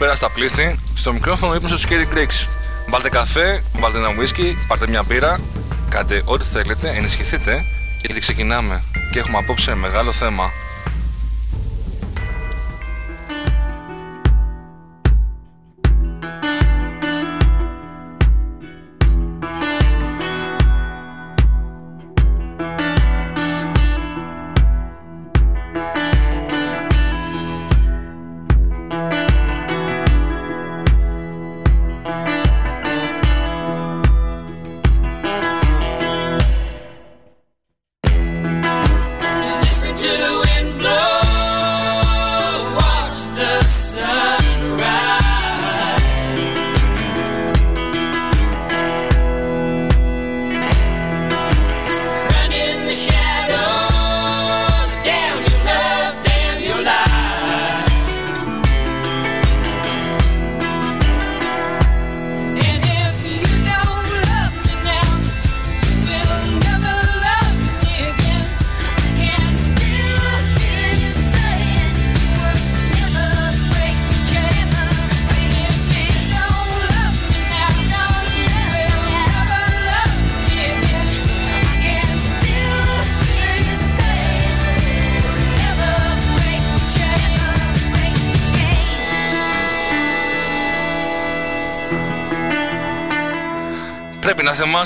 Λοιπόν, λοιπόν, λοιπόν, καλησπέρα στα πλήθη. Στο μικρόφωνο ύπνος τους Scary Greeks. Βάλτε καφέ, βάλτε ένα whisky, πάρτε μια πύρα, κάντε ό,τι θέλετε, ενισχυθείτε, γιατί ξεκινάμε και έχουμε απόψε μεγάλο θέμα.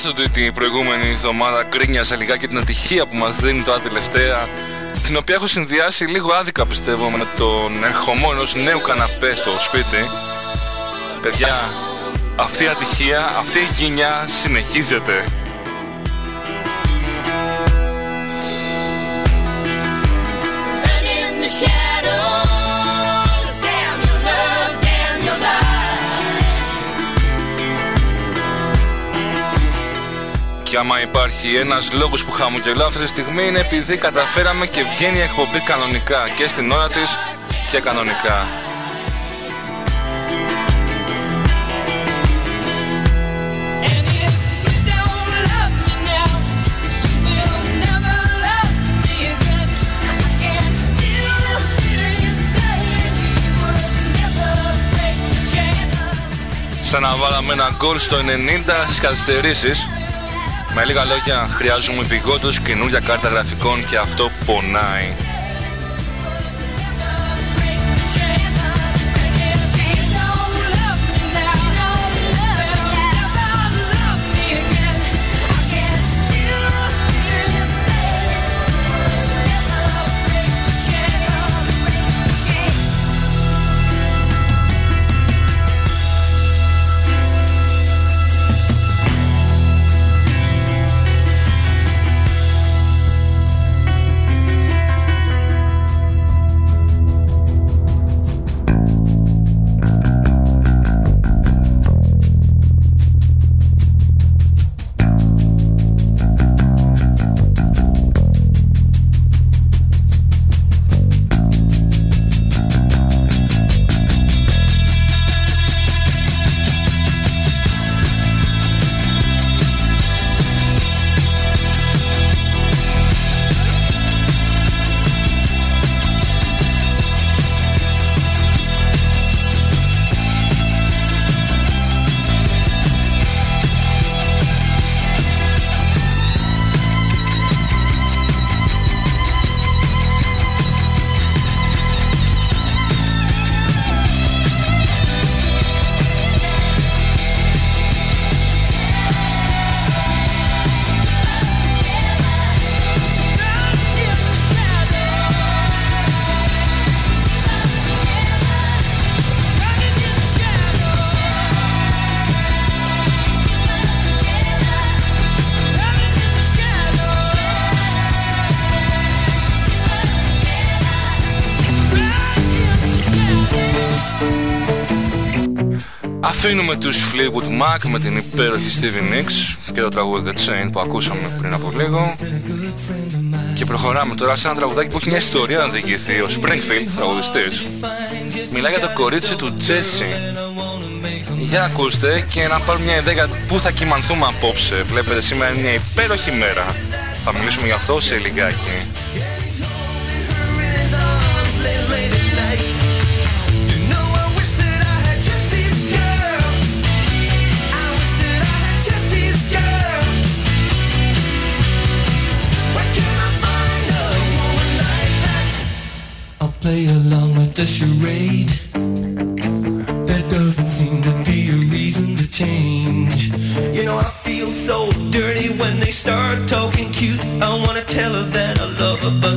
Θυμάστε ότι την προηγούμενη εβδομάδα γκρίνιαζα λιγάκι την ατυχία που μας δίνει τώρα τελευταία την οποία έχω συνδυάσει λίγο άδικα πιστεύω με τον ερχομό ενός νέου καναπέ στο σπίτι. Παιδιά, αυτή η ατυχία, αυτή η γκίνια συνεχίζεται Και άμα υπάρχει ένας λόγος που χαμογελάω αυτή τη στιγμή είναι επειδή καταφέραμε και βγαίνει η εκπομπή κανονικά και στην ώρα της και κανονικά. Σαν να βάλαμε ένα γκολ στο 90 στις καθυστερήσεις με λίγα λόγια, χρειάζομαι επιγόντως καινούργια κάρτα γραφικών και αυτό πονάει. Αφήνουμε τους Fleetwood Mac με την υπέροχη Stevie Nicks και το τραγούδι The Chain που ακούσαμε πριν από λίγο. Και προχωράμε τώρα σε ένα τραγουδάκι που έχει μια ιστορία να διηγηθεί ο Springfield, τραγουδιστής. Μιλάει για το κορίτσι του Jesse. Για ακούστε και να πάρουμε μια ιδέα για πού θα κοιμανθούμε απόψε. Βλέπετε σήμερα είναι μια υπέροχη μέρα. Θα μιλήσουμε γι' αυτό σε λιγάκι the charade. There doesn't seem to be a reason to change. You know, I feel so dirty when they start talking cute. I wanna tell her that I love her, but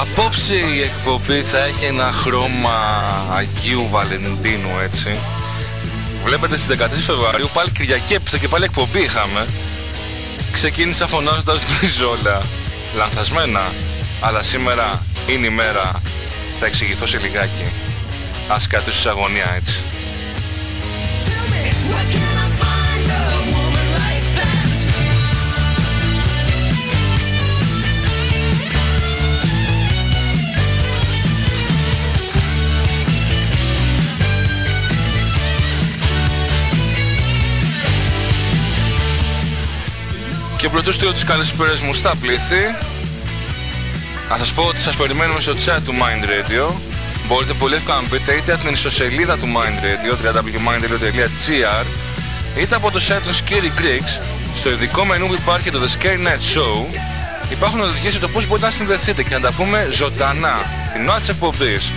Απόψε η εκπομπή θα έχει ένα χρώμα Αγίου Βαλεντίνου έτσι. Βλέπετε στις 13 Φεβρουαρίου πάλι Κυριακή έπειτα και πάλι εκπομπή είχαμε. Ξεκίνησα φωνάζοντας μπριζόλα Λανθασμένα Αλλά σήμερα είναι η μέρα. Θα εξηγηθώ σε λιγάκι. Ας κρατήσω σε αγωνία έτσι Και πρωτού στείλω τις καλησπέρες μου στα πλήθη Να σας πω ότι σας περιμένουμε στο chat του Mind Radio. Μπορείτε πολύ εύκολα να μπείτε είτε από την ιστοσελίδα του Mind Radio www.mindradio.gr είτε από το site του Scary Greeks. Στο ειδικό μενού που υπάρχει το The Scary Night Show Υπάρχουν οδηγίες για το πώς μπορείτε να συνδεθείτε και να τα πούμε ζωντανά. Την ώρα της εκπομπής.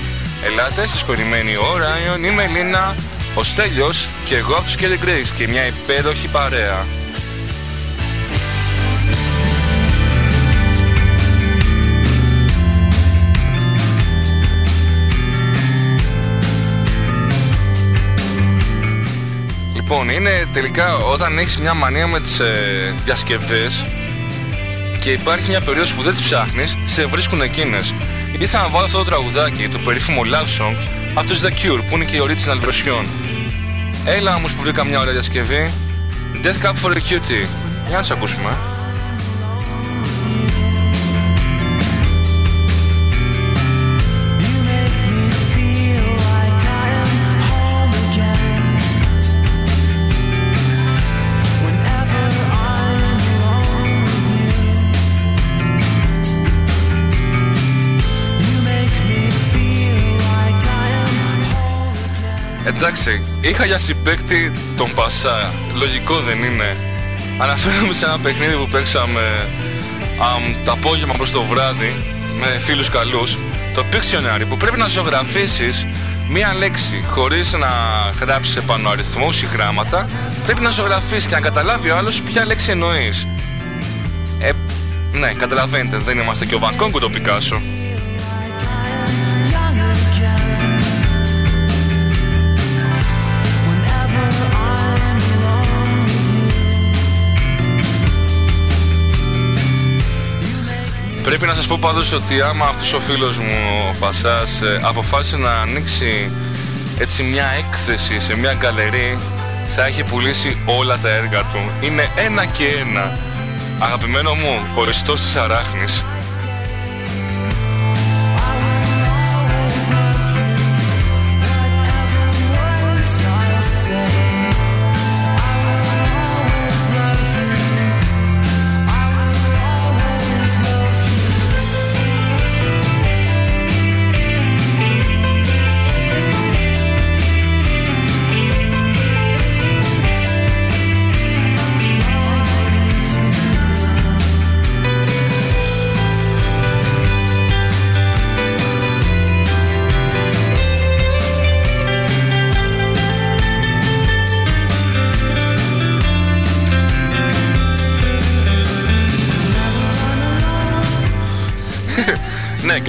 Ελάτε, σας περιμένει ο Ράιον, η Μελίνα, ο Στέλιος και εγώ από τους Scary Greeks και μια υπέροχη παρέα Λοιπόν, είναι τελικά όταν έχεις μια μανία με τις ε, διασκευές και υπάρχει μια περίοδος που δεν τις ψάχνεις, σε βρίσκουν εκείνες. Ήρθα να βάλω αυτό το τραγουδάκι, το περίφημο Love Song, από τους The Cure, που είναι και η original version. Έλα όμως που βρήκα μια ωραία διασκευή. Death Cup for a Cutie. Για να τις ακούσουμε. Εντάξει, είχα για συμπέκτη τον Πασά. Λογικό δεν είναι. Αναφέρομαι σε ένα παιχνίδι που παίξαμε αμ, το απόγευμα προς το βράδυ με φίλους καλούς. Το Pictionary που πρέπει να ζωγραφίσεις μία λέξη χωρίς να γράψεις επάνω αριθμούς ή γράμματα. Πρέπει να ζωγραφίσεις και να καταλάβει ο άλλος ποια λέξη εννοείς. Ε, ναι, καταλαβαίνετε, δεν είμαστε και ο Βανκόγκου το Πικάσο. Πρέπει να σας πω πάντως ότι άμα αυτός ο φίλος μου ο Πασάς ε, αποφάσισε να ανοίξει έτσι μια έκθεση σε μια γκαλερί θα έχει πουλήσει όλα τα έργα του. Είναι ένα και ένα. Αγαπημένο μου, ο Ιστός της Αράχνης.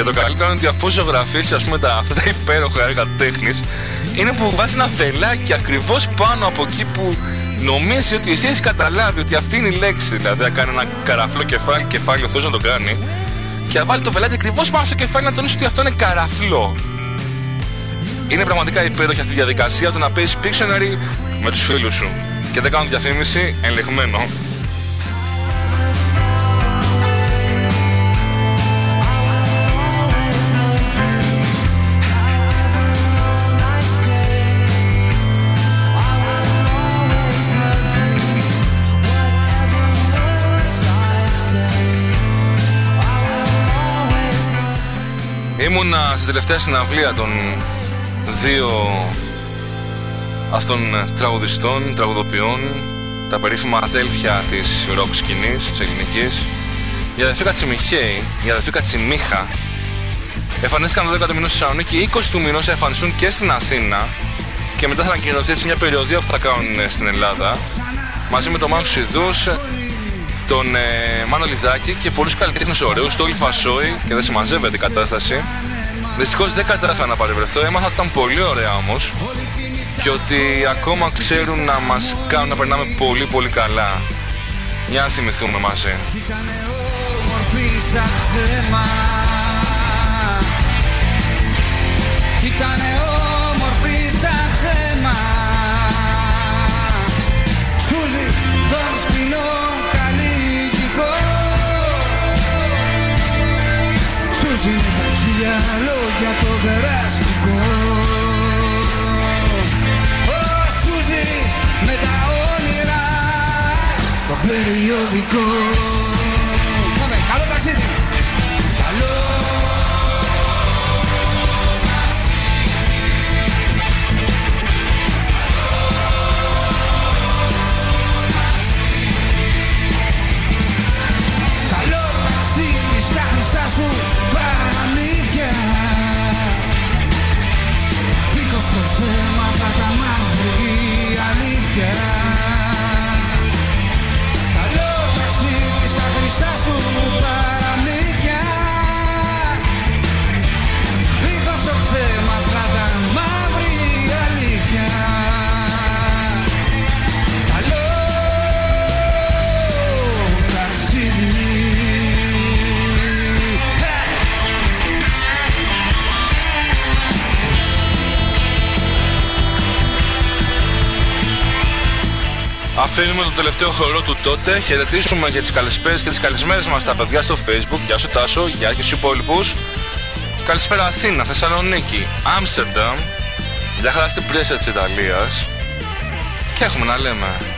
Και το καλύτερο είναι ότι αφού ζωγραφίσει ας πούμε τα, αυτά τα υπέροχα έργα τέχνης, είναι που βάζεις ένα βελάκι ακριβώς πάνω από εκεί που νομίζεις ότι εσύ έχεις καταλάβει ότι αυτή είναι η λέξη. Δηλαδή να κάνει ένα καραφλό κεφάλι, κεφάλι ο Θεός να το κάνει και να βάλει το βελάκι ακριβώς πάνω στο κεφάλι να τονίσει ότι αυτό είναι καραφλό. Είναι πραγματικά υπέροχη αυτή η διαδικασία του να παίζεις Pictionary με τους φίλους σου. Και δεν κάνω διαφήμιση, ελεγμένο. Ήμουνα στη τελευταία συναυλία των δύο αυτών τραγουδιστών, τραγουδοποιών, τα περίφημα αδέλφια της ροκ σκηνής, της ελληνικής. Η αδελφή Κατσιμιχέη, η αδελφή Κατσιμίχα, εμφανίστηκαν το 10ο μηνός στη Θεσσαλονίκη, 20 του μηνός θα εμφανιστούν και στην Αθήνα και μετά θα ανακοινωθεί έτσι μια περιοδία που θα κάνουν στην Ελλάδα μαζί με τον Μάνο Σιδούς, τον ε, Μάνο Λιδάκη και πολλούς καλλιτέχνες ωραίους, το Όλη Φασόη και δεν συμμαζεύεται η κατάσταση. Δυστυχώς δεν κατάφερα να παρευρεθώ, έμαθα ότι ήταν πολύ ωραία όμως και ότι ακόμα ξέρουν να μας κάνουν να περνάμε πολύ πολύ καλά. Για να θυμηθούμε μαζί. Σούζει τα χίλια λόγια το περαστικό. Σούζει με τα όνειρα το περιοδικό χρυσά Αφήνουμε το τελευταίο χορό του τότε. Χαιρετήσουμε για τις καλησπέρες και τις καλησμένες μας τα παιδιά στο facebook. Γεια σου Τάσο, γεια και στους υπόλοιπους. Καλησπέρα Αθήνα, Θεσσαλονίκη, Άμστερνταμ. Για χαρά στην πρέσια της Ιταλίας. Και έχουμε να λέμε.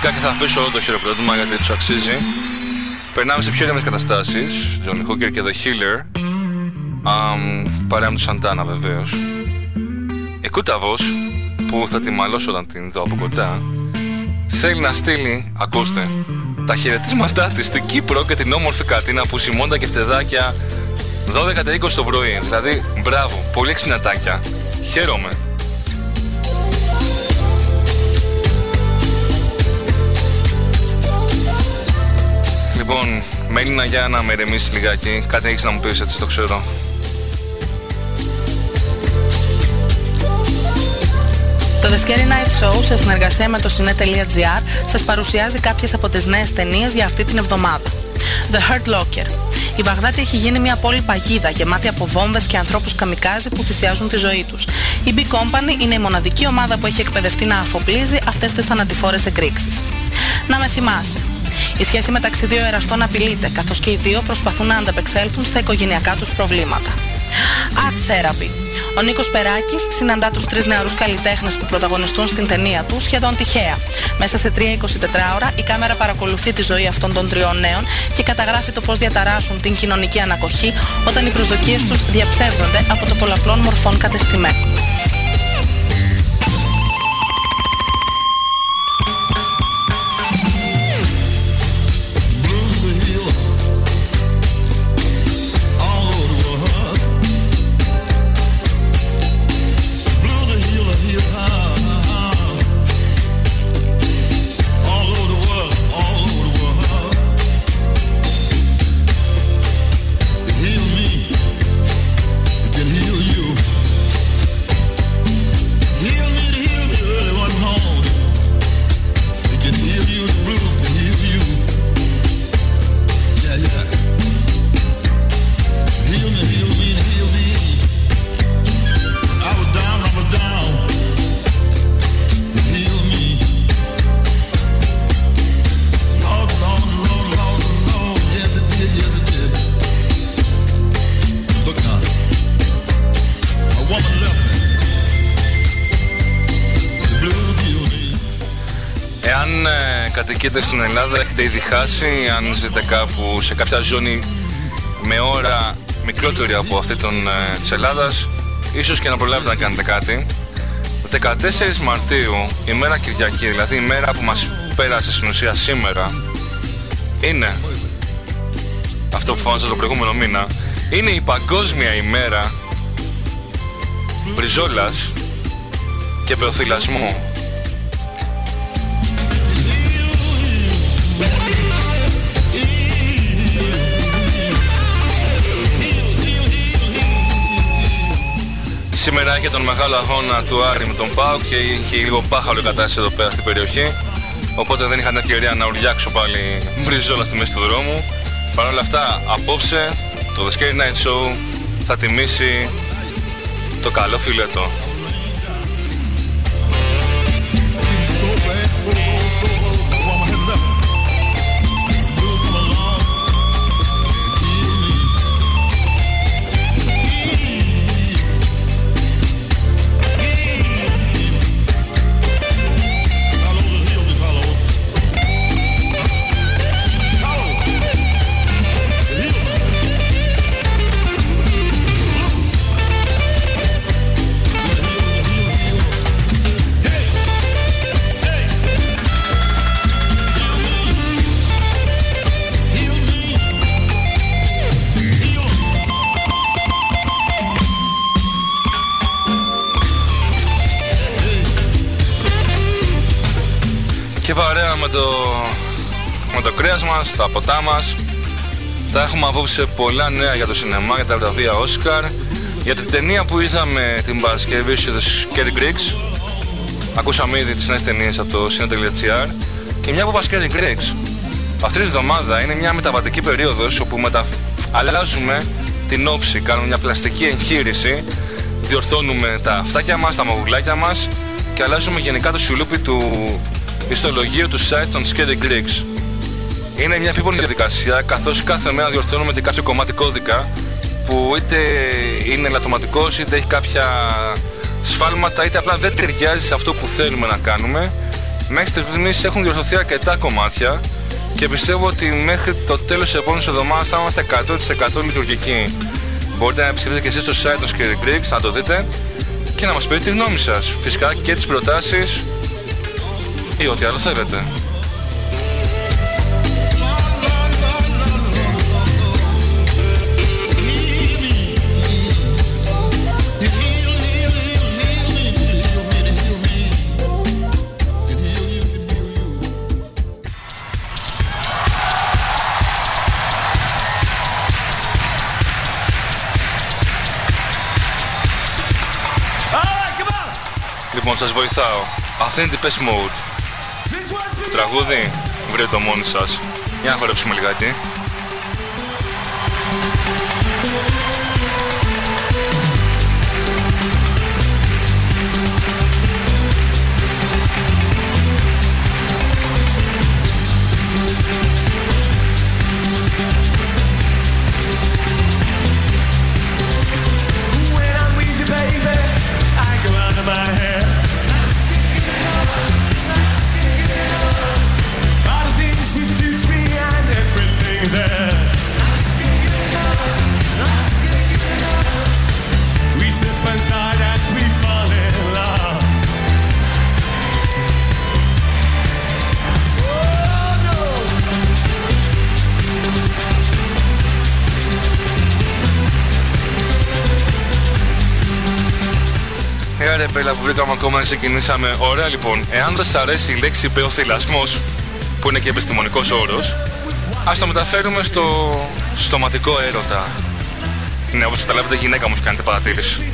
Φυσικά και θα αφήσω όλο το χειροκρότημα γιατί τους αξίζει. Περνάμε σε πιο ήρεμες καταστάσεις. Johnny Hooker και The Healer. Um, παρέα με του Σαντάνα βεβαίως. Η Κούταβος, που θα τη μαλώσω όταν την δω από κοντά, θέλει να στείλει, ακούστε, τα χαιρετίσματά της στην Κύπρο και την όμορφη Κατίνα που σημώντα και φτεδάκια 12 το πρωί. Δηλαδή, μπράβο, πολύ ξυνατάκια. Χαίρομαι. Λοιπόν, Μέλινα για να με ρεμίσεις λιγάκι. Κάτι έχεις να μου πεις έτσι το ξέρω. Το The Scary Night Show σε συνεργασία με το cine.gr σας παρουσιάζει κάποιες από τις νέες ταινίες για αυτή την εβδομάδα. The Hurt Locker. Η Βαγδάτη έχει γίνει μια πόλη παγίδα γεμάτη από βόμβες και ανθρώπους καμικάζι που θυσιάζουν τη ζωή τους. Η B Company είναι η μοναδική ομάδα που έχει εκπαιδευτεί να αφοπλίζει αυτές τις θανατηφόρες εκρήξεις. Να με θυμάσαι. Η σχέση μεταξύ δύο εραστών απειλείται, καθώς και οι δύο προσπαθούν να ανταπεξέλθουν στα οικογενειακά τους προβλήματα. Art Therapy. Ο Νίκος Περάκης συναντά τους τρεις νεαρούς καλλιτέχνες που πρωταγωνιστούν στην ταινία του σχεδόν τυχαία. Μέσα σε 3-24 ώρα η κάμερα παρακολουθεί τη ζωή αυτών των τριών νέων και καταγράφει το πώς διαταράσσουν την κοινωνική ανακοχή όταν οι προσδοκίες τους διαψεύδονται από το πολλαπλών μορφών κατεστημένων. Κατοικείτε στην Ελλάδα έχετε ήδη χάσει αν ζείτε κάπου σε κάποια ζώνη με ώρα μικρότερη από αυτή των, ε, της Ελλάδας ίσως και να προλάβετε να κάνετε κάτι. 14 Μαρτίου, η μέρα Κυριακή, δηλαδή η μέρα που μας πέρασε στην ουσία σήμερα είναι αυτό που φάνησα το προηγούμενο μήνα είναι η παγκόσμια ημέρα μπριζόλας και πεοθυλασμού Σήμερα είχε τον μεγάλο αγώνα του Άρη με τον Πάου και είχε λίγο πάχαλο κατάσταση εδώ πέρα στην περιοχή. Οπότε δεν είχα την ευκαιρία να ουρλιάξω πάλι μπριζόλα στη μέση του δρόμου. Παρ' όλα αυτά, απόψε το The Scary Night Show θα τιμήσει το καλό φιλέτο. Με το κρέας μας, τα ποτά μας. Θα έχουμε απόψε πολλά νέα για το σινεμά, για τα βραβεία Oscar. Για την ταινία που είδαμε την Παρασκευή στο Scary Greeks. Ακούσαμε ήδη τις νέες ταινίες από το cine.gr. Και μια από τα Scary Greeks. Αυτή τη βδομάδα είναι μια μεταβατική περίοδος όπου μετα... αλλάζουμε την όψη, κάνουμε μια πλαστική εγχείρηση, διορθώνουμε τα αυτάκια μας, τα μαγουλάκια μας και αλλάζουμε γενικά το σουλούπι του ιστολογίου του site των Scary Greeks. Είναι μια επίπονη διαδικασία καθώς κάθε μέρα διορθώνουμε και κάποιο κομμάτι κώδικα που είτε είναι λατωματικός είτε έχει κάποια σφάλματα είτε απλά δεν ταιριάζει σε αυτό που θέλουμε να κάνουμε Μέχρι στιγμής έχουν διορθωθεί αρκετά κομμάτια και πιστεύω ότι μέχρι το τέλος της επόμενης εβδομάδας θα είμαστε 100% λειτουργικοί. Μπορείτε να επισκεφτείτε και εσείς στο site των Scary Bricks, να το δείτε και να μας πείτε τη γνώμη σας. Φυσικά και τις προτάσεις ή ό,τι άλλο θέλετε. Λοιπόν, σας βοηθάω. Αυτή είναι την Pest Mode. Το τραγούδι, βρείτε το μόνοι σας. Για να χορέψουμε λιγάκι. Ε, ρε μπέλα που βρήκαμε ακόμα να ξεκινήσαμε. Ωραία λοιπόν, εάν δεν σας αρέσει η λέξη υπεοθυλασμός, που είναι και επιστημονικός όρος, ας το μεταφέρουμε στο στοματικό έρωτα. Ναι, όπως καταλάβετε γυναίκα μου έχει κάνετε παρατήρηση.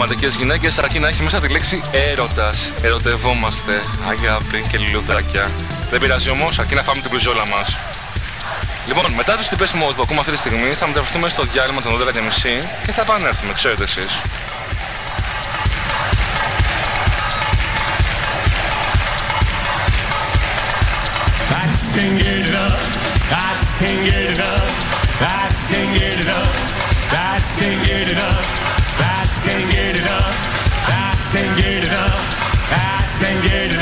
Ρομαντικές γυναίκες αρκεί να έχει μέσα τη λέξη έρωτας. Ερωτευόμαστε, αγάπη και λιλουδάκια. Δεν πειράζει όμως, αρκεί να φάμε την μπριζόλα μας. Λοιπόν, μετά το Stipes Mode που ακούμε αυτή τη στιγμή, θα μεταφερθούμε στο διάλειμμα των 12.30 και θα επανέλθουμε, ξέρετε εσείς. I just can't get it up. I just can't get it up. I just can't get it up. I just can't get it up. I can't get it I can't get it I can't get up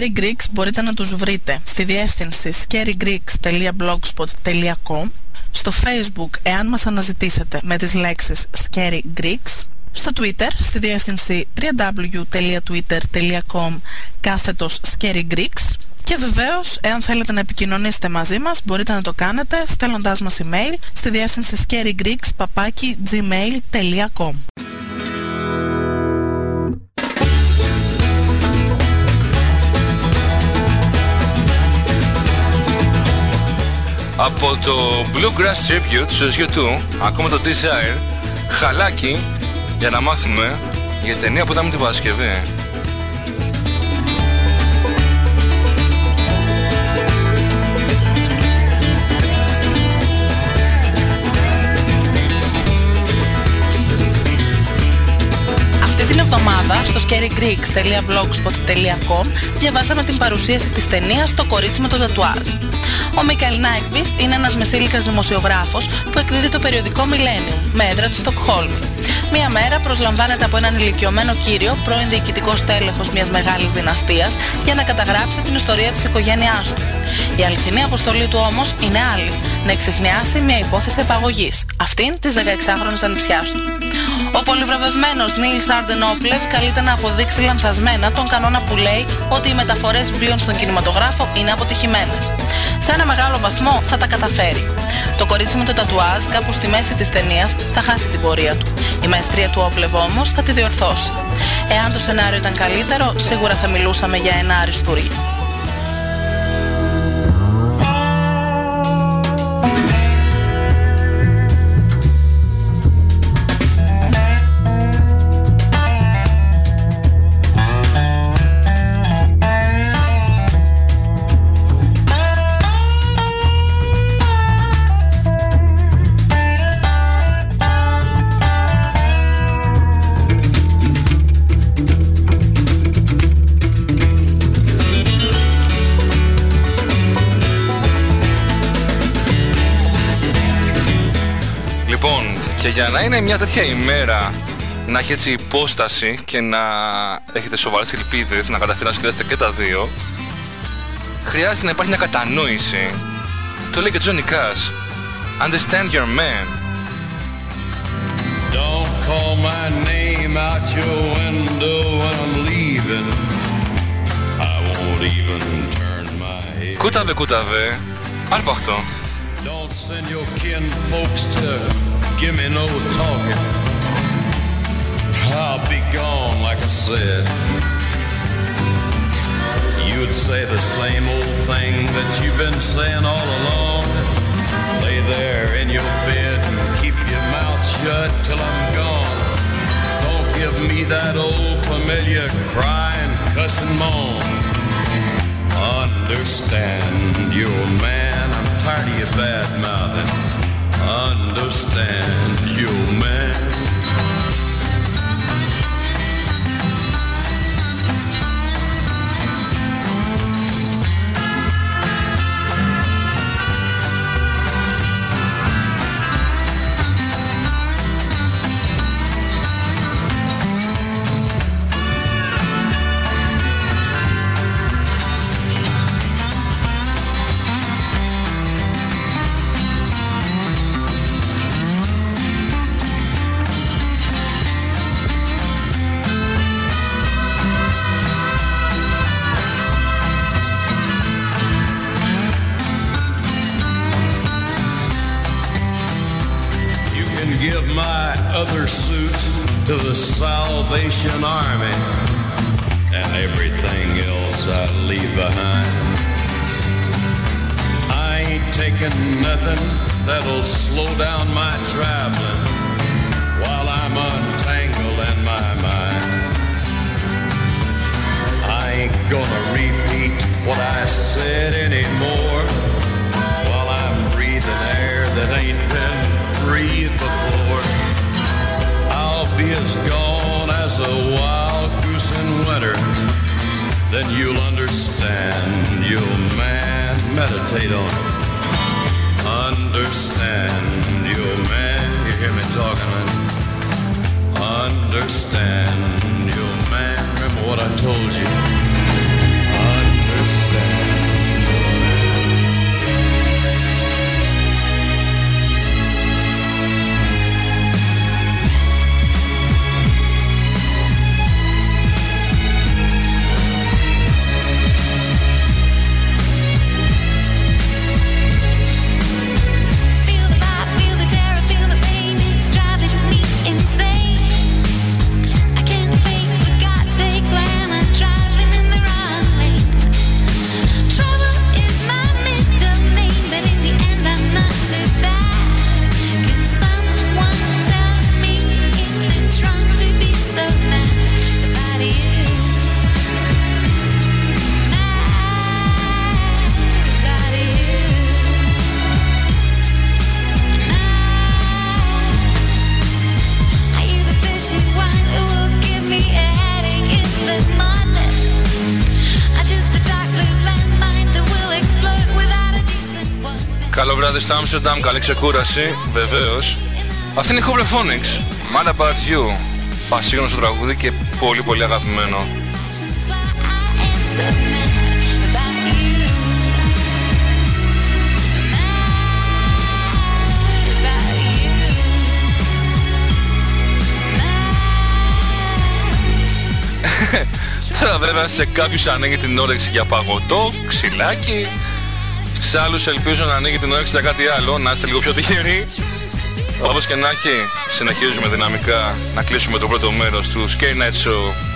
Scary Greeks μπορείτε να τους βρείτε στη διεύθυνση scarygreeks.blogspot.com στο facebook εάν μας αναζητήσετε με τις λέξεις Scary Greeks στο Twitter στη διεύθυνση www.twitter.com κάθετος Scary Greeks. Και βεβαίως, εάν θέλετε να επικοινωνήσετε μαζί μας, μπορείτε να το κάνετε στέλνοντάς μας email στη διεύθυνση scarygreeks.gmail.com Από το Bluegrass Tribute στους YouTube, ακόμα το Desire, χαλάκι για να μάθουμε για ταινία που ήταν την Παρασκευή. Την εβδομάδα στο scarygreeks.blogspot.com διαβάσαμε την παρουσίαση της ταινίας «Το κορίτσι με το τατουάζ». Ο Μικαήλ Νάικβιστ είναι ένας μεσήλικας δημοσιογράφος που εκδίδει το περιοδικό Millennium με έδρα της Στοκχόλμη. Μία μέρα προσλαμβάνεται από έναν ηλικιωμένο κύριο, πρώην διοικητικό τέλεχος μιας μεγάλης δυναστείας, για να καταγράψει την ιστορία της οικογένειάς του. Η αληθινή αποστολή του όμως είναι άλλη, να εξεχνιάσει μια υπόθεση επαγωγής, αυτήν της 16χρονης ανιψιάς του. Ο πολυβραβευμένος Νίλς Σάρντεν Όπλευ καλείται να αποδείξει λανθασμένα τον κανόνα που λέει ότι οι μεταφορές βιβλίων στον κινηματογράφο είναι αποτυχημένες. Σε ένα μεγάλο βαθμό θα τα καταφέρει. Το κορίτσι με το τατουάζ κάπου στη μέση της ταινίας θα χάσει την πορεία του. Η μαεστρία του Όπλευ όμως θα τη διορθώσει. Εάν το σενάριο ήταν καλύτερο, σίγουρα θα μιλούσαμε για ένα αριστούργημα. Για να είναι μια τέτοια ημέρα να έχει έτσι υπόσταση και να έχετε σοβαρές ελπίδες να καταφέρετε να σχεδιάσετε και τα δύο. Χρειάζεται να υπάρχει μια κατανόηση. Το λέει και Johnny Cash Understand your man. Don't call my name out your window when I'm leaving. I won't even turn my head. Κούταβε κούταβε. Άρπαχτο Don't send your kin folks to give me no talking. I'll be gone, like I said. You'd say the same old thing that you've been saying all along. Lay there in your bed and keep your mouth shut till I'm gone. Don't give me that old familiar crying, cussing moan. Understand, you man, I'm tired of your bad mouthing understand you, man. Then you'll understand. You'll man meditate on it. Understand, you'll man. You hear me talking? Understand, you'll man. Remember what I told you. Amsterdam, καλή ξεκούραση, βεβαίως. Αυτή είναι η Hoblephonics, Mad About You. Πασίγνωστο τραγούδι και πολύ πολύ αγαπημένο. Τώρα βέβαια σε κάποιους ανοίγει την όρεξη για παγωτό, ξυλάκι Σε άλλους ελπίζω να ανοίγει την όρεξη για κάτι άλλο, να είστε λίγο πιο τυχεροί. Όπως και να έχει, συνεχίζουμε δυναμικά να κλείσουμε το πρώτο μέρος του Scare Night Show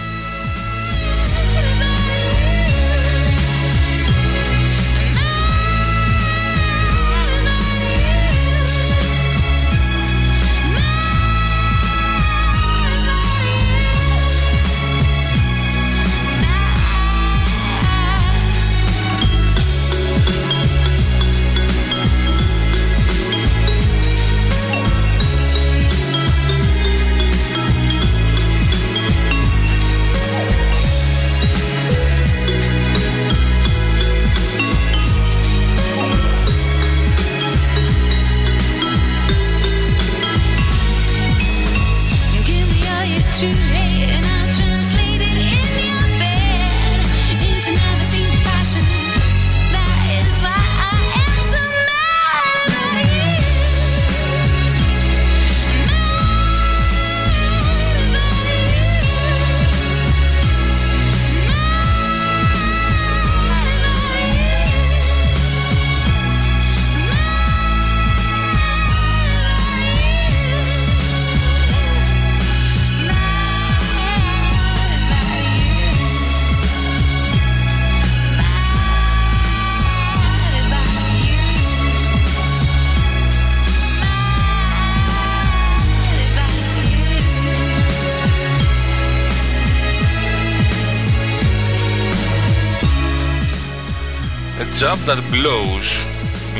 That Blows,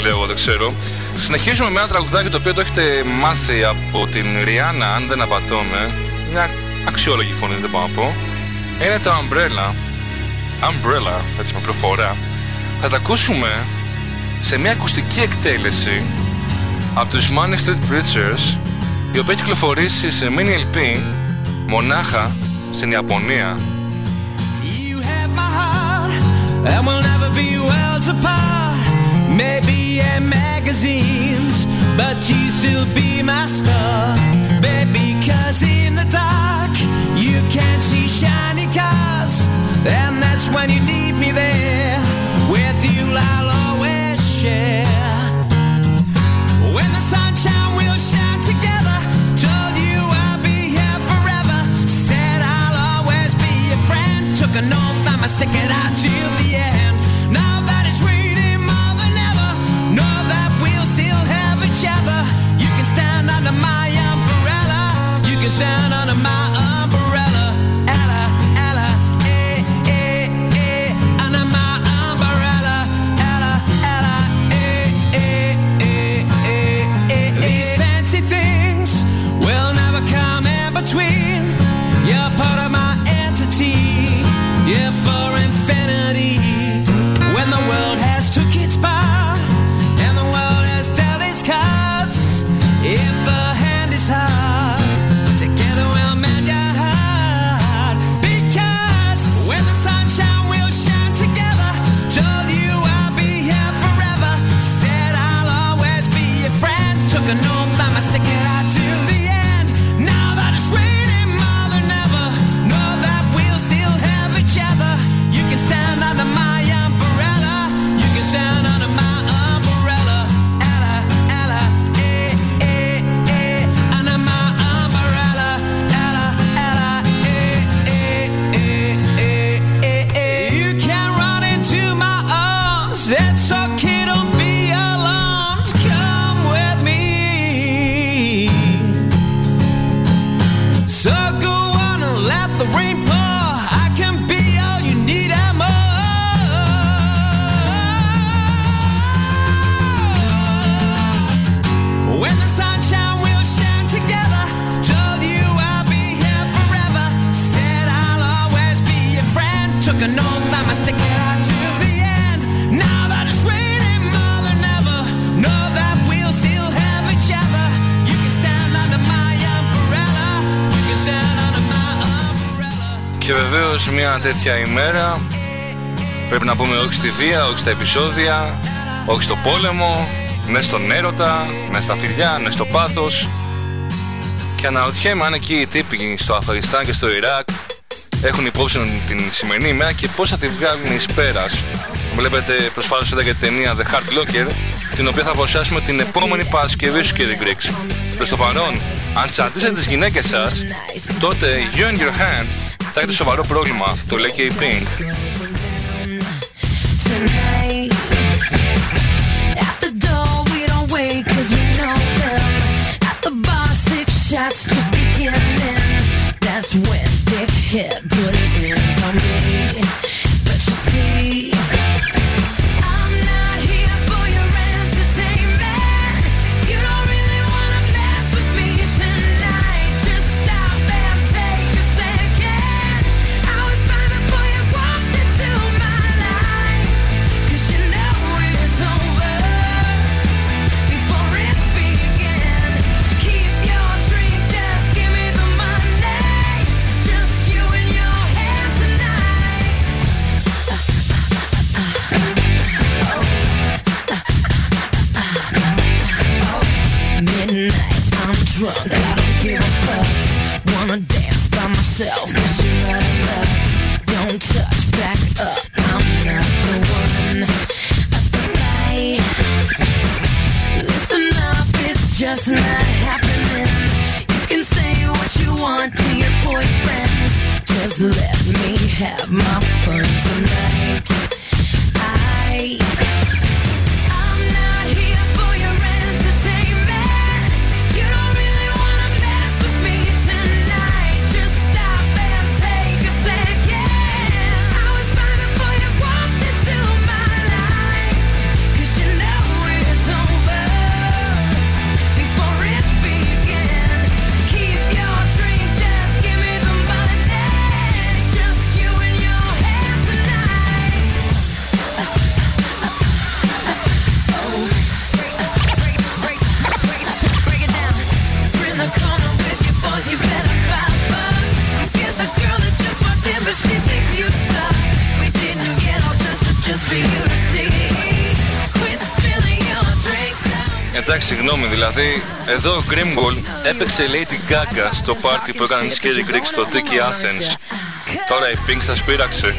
λέω δεν ξέρω. Συνεχίζουμε με ένα τραγουδάκι το οποίο το έχετε μάθει από την Ριάννα, αν δεν απατώμε. Μια αξιόλογη φωνή, δεν πάω να πω. Είναι το Umbrella. Umbrella, έτσι με προφορά. Θα τα ακούσουμε σε μια ακουστική εκτέλεση από τους Money Street Preachers, η οποία έχει κυκλοφορήσει σε mini LP μονάχα στην Ιαπωνία and we'll never be worlds apart. Maybe in magazines, but you still be my star, baby. Cause in the dark, you can't see shiny cars, and that's when you need me there. With you, I'll always share. When the sunshine will shine together, told you I'll be here forever. Said I'll always be your friend. Took an oath, i stick it out till the end. Now that it's raining more than ever, know that we'll still have each other. You can stand under my umbrella. You can Και βεβαίως μια τέτοια ημέρα πρέπει να πούμε όχι στη βία, όχι στα επεισόδια, όχι στο πόλεμο, ναι στον έρωτα, ναι στα φιλιά, ναι στο πάθος. Και αναρωτιέμαι αν εκεί οι τύποι στο Αφγανιστάν και στο Ιράκ έχουν υπόψη την σημερινή ημέρα και πώς θα τη βγάλουν εις πέρας. Βλέπετε προσφάτως είδα και ταινία The Hard Locker την οποία θα παρουσιάσουμε την επόμενη Παρασκευή σου κύριε Γκρίξ. Προς το παρόν, αν τσαντήσετε τις γυναίκες σας, τότε you and your hand θα έχετε σοβαρό πρόβλημα. Το λέει και η Pink. shots just beginning. That's when Dick hit Drunk, I don't give a fuck. Wanna dance by myself, cause you're out of luck. Don't touch, back up, I'm not the one. Bye. Listen up, it's just not happening. You can say what you want to your boyfriends. Just let me have my fun tonight. Εντάξει, συγγνώμη, δηλαδή εδώ ο Grimwall έπαιξε Lady Gaga στο πάρτι που έκανε Scary Greek στο Tiki Athens. Τώρα η Pink σας πείραξε.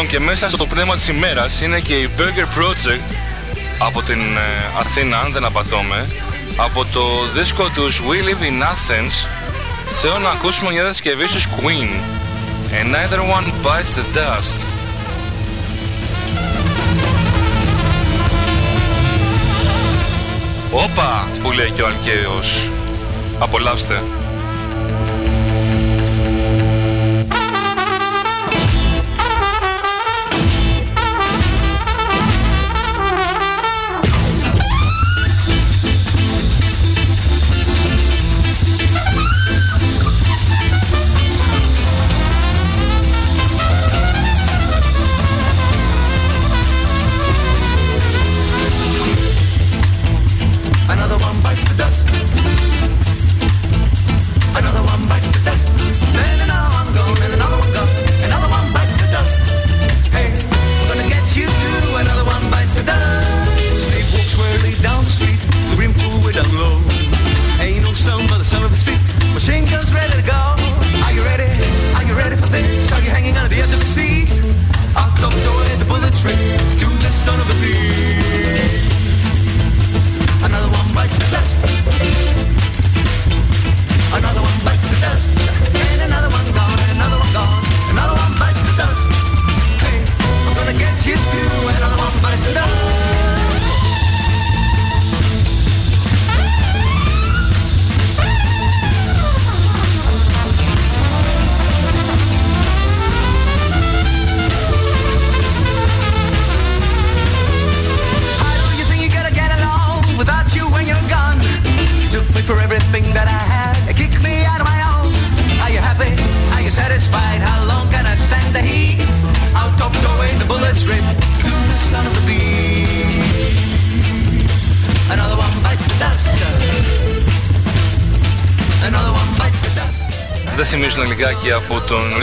Λοιπόν και μέσα στο πνεύμα της ημέρας είναι και η Burger Project από την ε, Αθήνα, αν δεν απατώμε, από το δίσκο τους We Live in Athens, θέλω να ακούσουμε μια διασκευή στους Queen. And neither one bites the dust. Όπα, που λέει και ο Αλκαίος. Απολαύστε.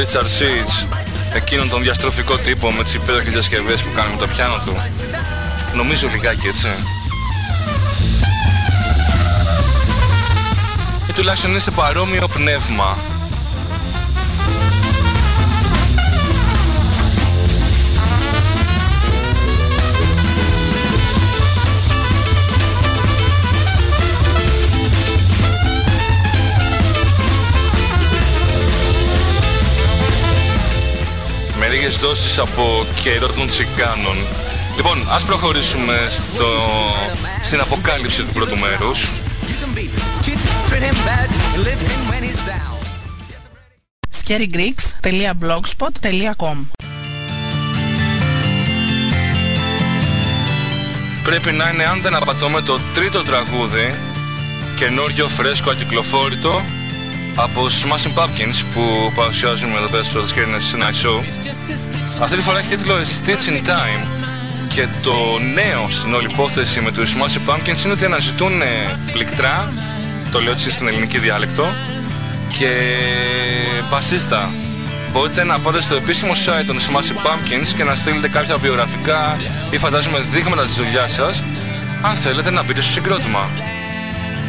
Richard Seeds, εκείνον τον διαστροφικό τύπο με τις υπέροχες διασκευές που κάνει με το πιάνο του. Νομίζω λιγάκι έτσι. Ή τουλάχιστον είστε παρόμοιο πνεύμα. Με λίγες δόσεις από καιρό των τσιγκάνων. Λοιπόν, ας προχωρήσουμε στο... στην αποκάλυψη του πρώτου μέρους. scarygreeks.blogspot.com Πρέπει να είναι αν δεν απατώμε το τρίτο τραγούδι καινούριο φρέσκο ακυκλοφόρητο από Smashing Pumpkins που παρουσιάζουμε εδώ πέρα στο The Scary Night Show. Αυτή τη φορά έχει τίτλο A Stitch in Time και το νέο στην όλη υπόθεση με τους Smashing Pumpkins είναι ότι αναζητούν πληκτρά, το λέω έτσι στην ελληνική διάλεκτο, και μπασίστα. Μπορείτε να πάτε στο επίσημο site των Smashing Pumpkins και να στείλετε κάποια βιογραφικά ή φαντάζομαι δείγματα της δουλειάς σας αν θέλετε να μπείτε στο συγκρότημα.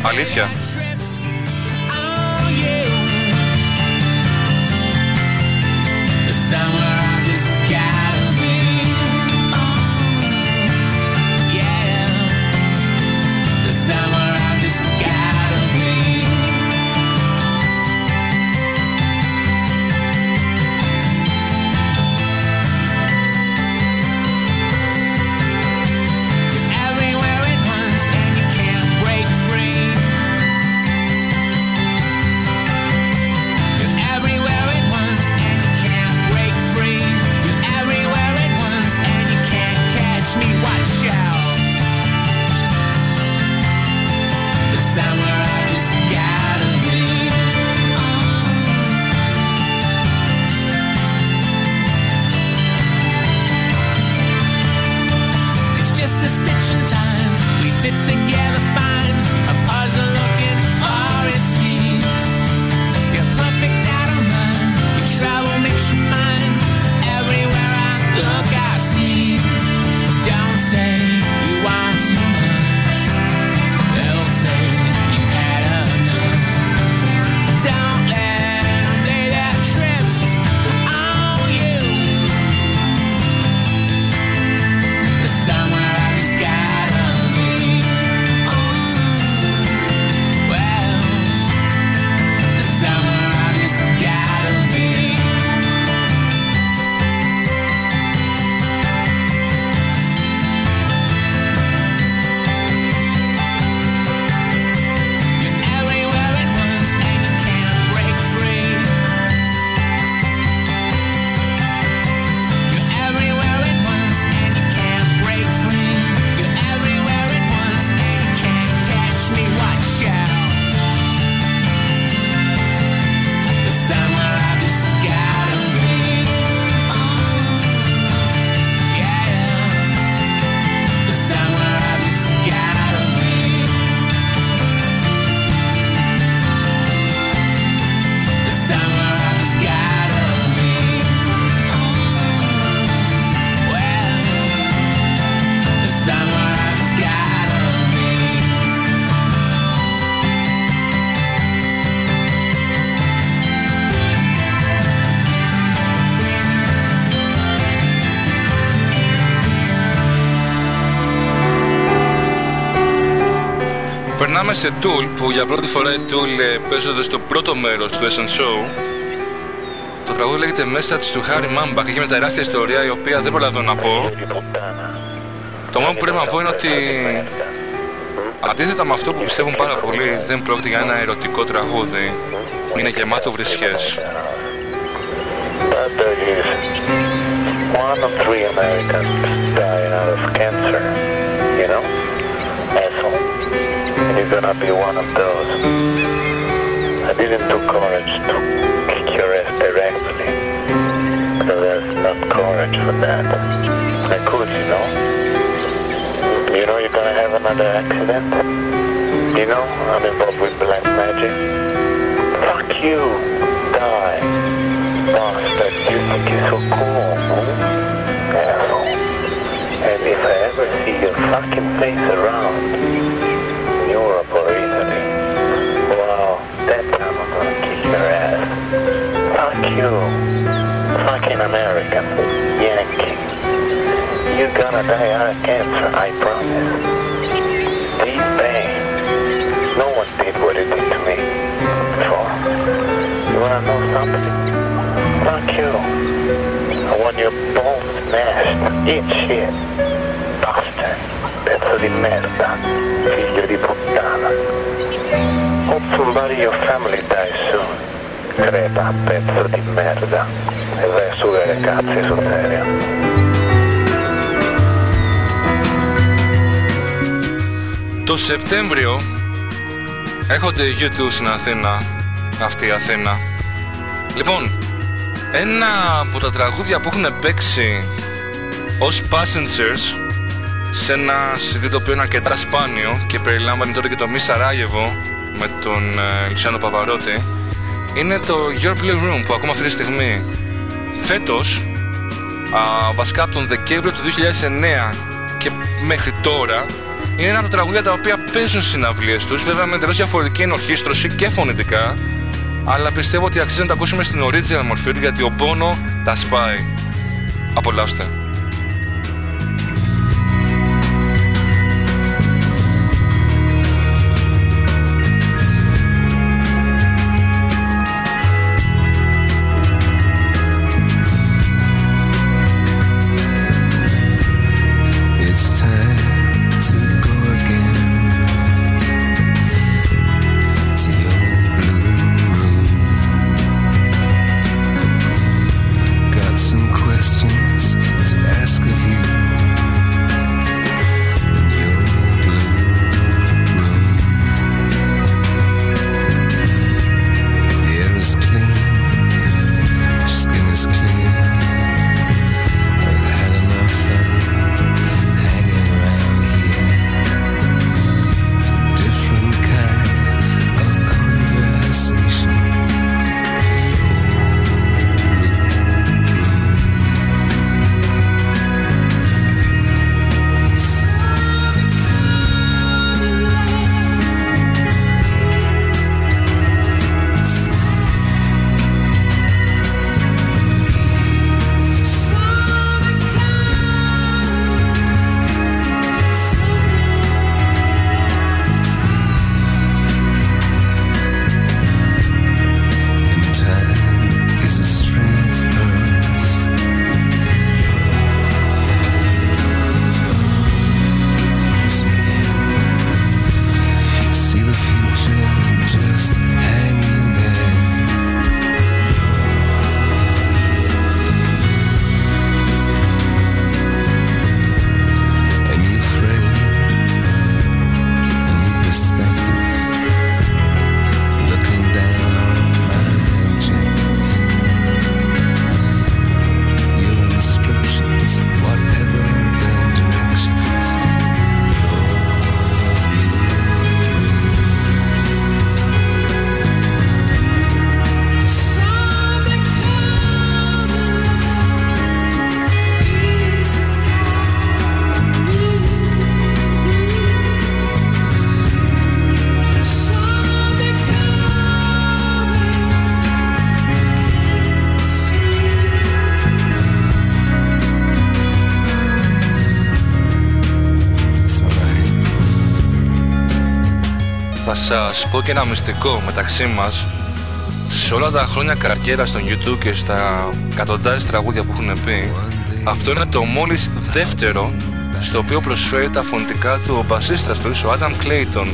Αλήθεια. Σε Tool που για πρώτη φορά οι Tool ε, παίζονται στο πρώτο μέρος του Essence Show. Το τραγούδι λέγεται μέσα της του Harry Mamba και έχει μια τεράστια ιστορία η οποία δεν προλαβαίνω να πω. Το μόνο που πρέπει να πω είναι ότι αντίθετα με αυτό που πιστεύουν πάρα πολύ δεν πρόκειται για ένα ερωτικό τραγούδι. Είναι γεμάτο βρισχές. One of three Americans die out of cancer, you know? You're gonna be one of those. I didn't do courage to kick your ass directly. Because there's not courage for that. I could, you know. You know you're gonna have another accident? You know, I'm involved with black magic. Fuck you, boss that you think you're so cool? Asshole. And if I ever see your fucking face around Fucking American. Yankee. You're gonna die out of cancer, I promise. Deep pain. No one did what it did to me before. You wanna know something? Fuck you. I want your bones smashed. Eat shit. Bastard. Pezzo di merda. Figlio di puttana. Hope somebody in your family dies soon. Crepa, pezzo di merda. E vai a sudare cazzi sul serio. Το Σεπτέμβριο έχονται YouTube στην Αθήνα, αυτή η Αθήνα. Λοιπόν, ένα από τα τραγούδια που έχουν παίξει ως Passengers σε ένα CD το οποίο είναι αρκετά σπάνιο και περιλάμβανε τότε και το Μη Σαράγεβο με τον ε, Λουciano Παπαρότη είναι το Your Blue Room που ακούμε αυτή τη στιγμή. Φέτος, α, βασικά από τον Δεκέμβριο του 2009 και μέχρι τώρα είναι ένα από τα τραγούδια τα οποία παίζουν στις συναυλίες τους βέβαια με εντελώς διαφορετική ενορχίστρωση και φωνητικά αλλά πιστεύω ότι αξίζει να τα ακούσουμε στην original μορφή του γιατί ο Πόνο τα σπάει. Απολαύστε. Σας πω και ένα μυστικό μεταξύ μας. Σε όλα τα χρόνια καριέρα στο YouTube και στα εκατοντάδες τραγούδια που έχουν πει αυτό είναι το μόλις δεύτερο στο οποίο προσφέρει τα φωνητικά του ο μπασίστας του, ο Adam Clayton.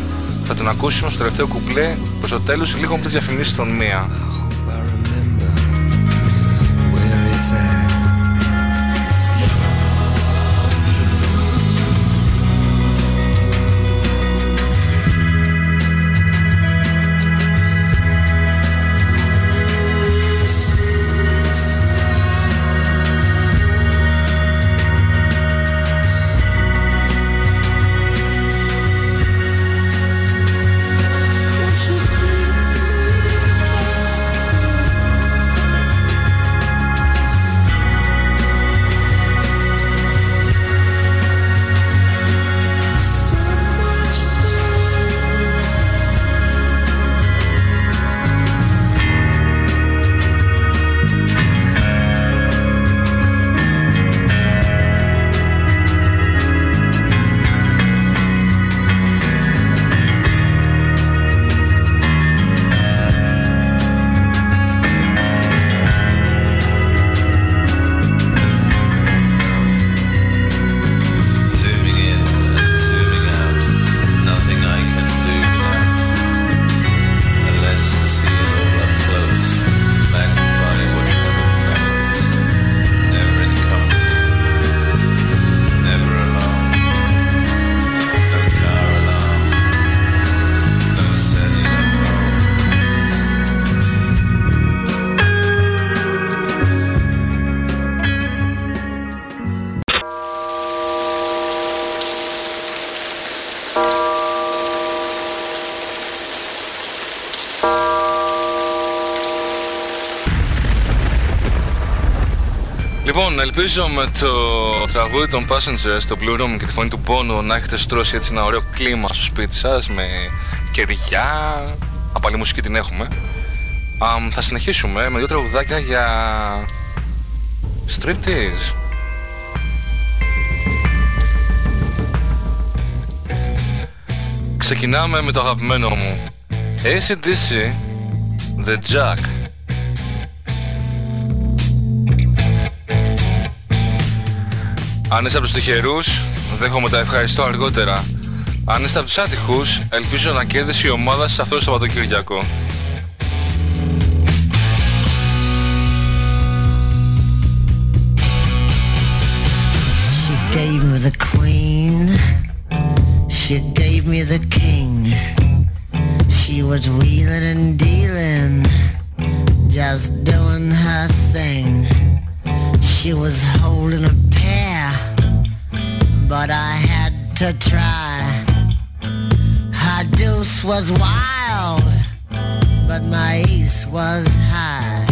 Θα τον ακούσουμε στο τελευταίο κουπλέ προς το τέλος λίγο μετά διαφημίσεις των μία Ελπίζω με το τραγούδι των Passengers, το Blue Room και τη φωνή του πόνο να έχετε στρώσει έτσι ένα ωραίο κλίμα στο σπίτι σας με κεριά, απαλή μουσική την έχουμε. Θα συνεχίσουμε με δύο τραγουδάκια για striptease. Ξεκινάμε με το αγαπημένο μου ACDC The Jack Αν είσαι από τους τυχερούς, δέχομαι τα ευχαριστώ αργότερα. Αν είστε από τους άτυχους, ελπίζω να κέρδισε η ομάδα σε αυτό το Σαββατοκύριακο. Just doing her thing but I had to try. Her deuce was wild, but my ace was high.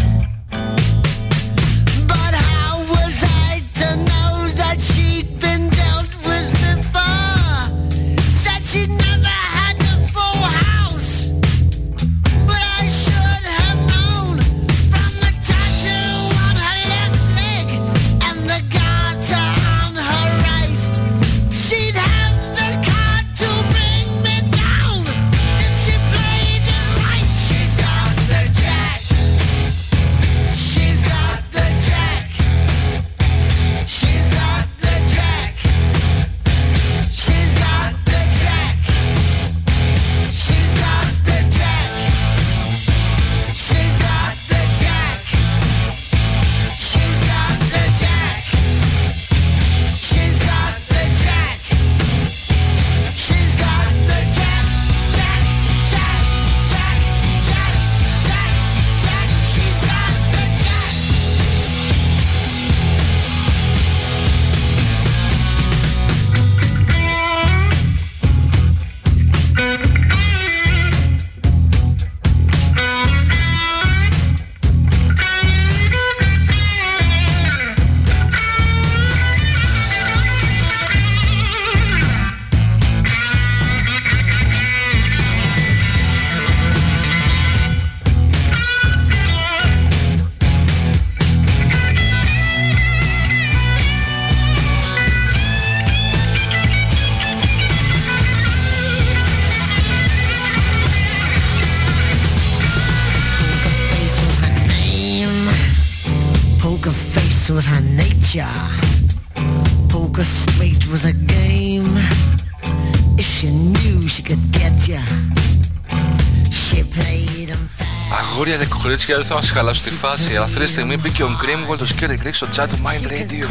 κορίτσια, δεν θα σας χαλάσω τη φάση. Αλλά αυτή τη στιγμή μπήκε ο Γκρίμγολ το Σκέρι Γκρίκ στο chat του Mind Radio.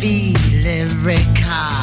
Feel every car.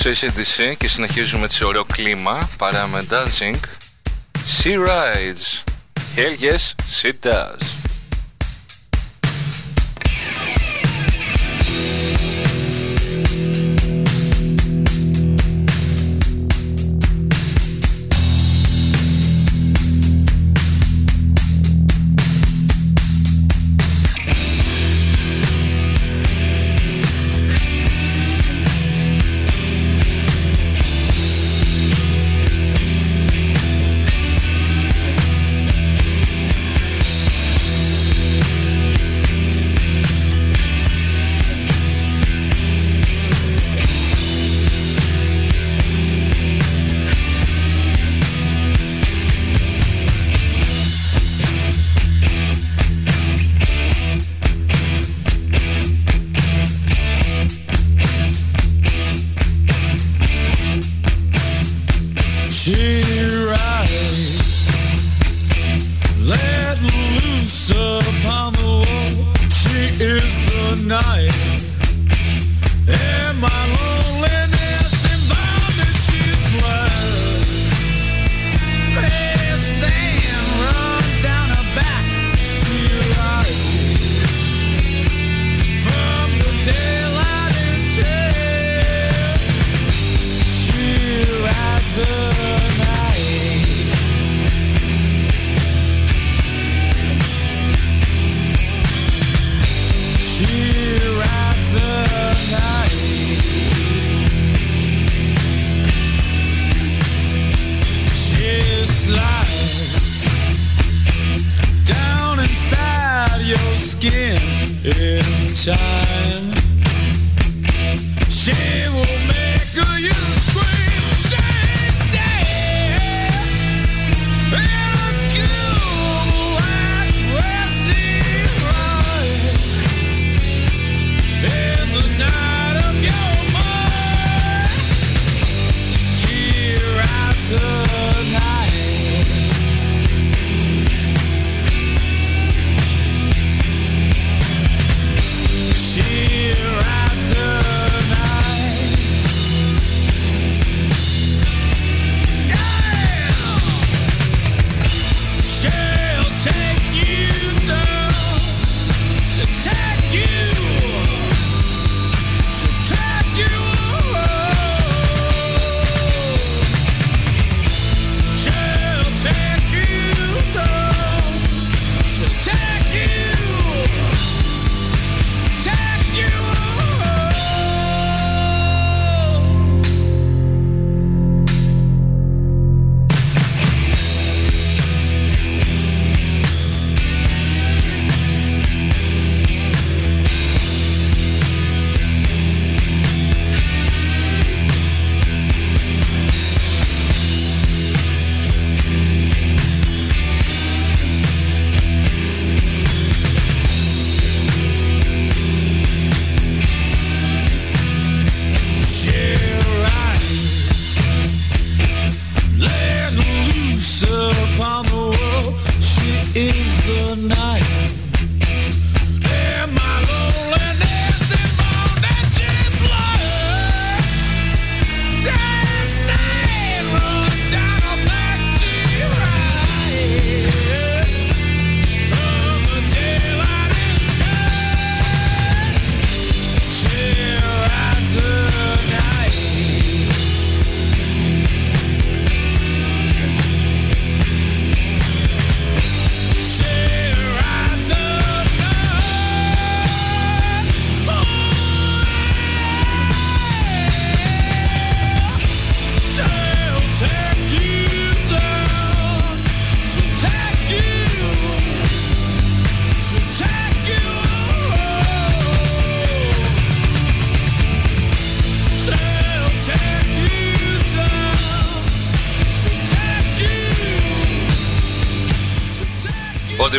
Αφήνουμε τους ACDC και συνεχίζουμε σε ωραίο κλίμα παρά με Dancing. Sea Rides. Hell yes, she does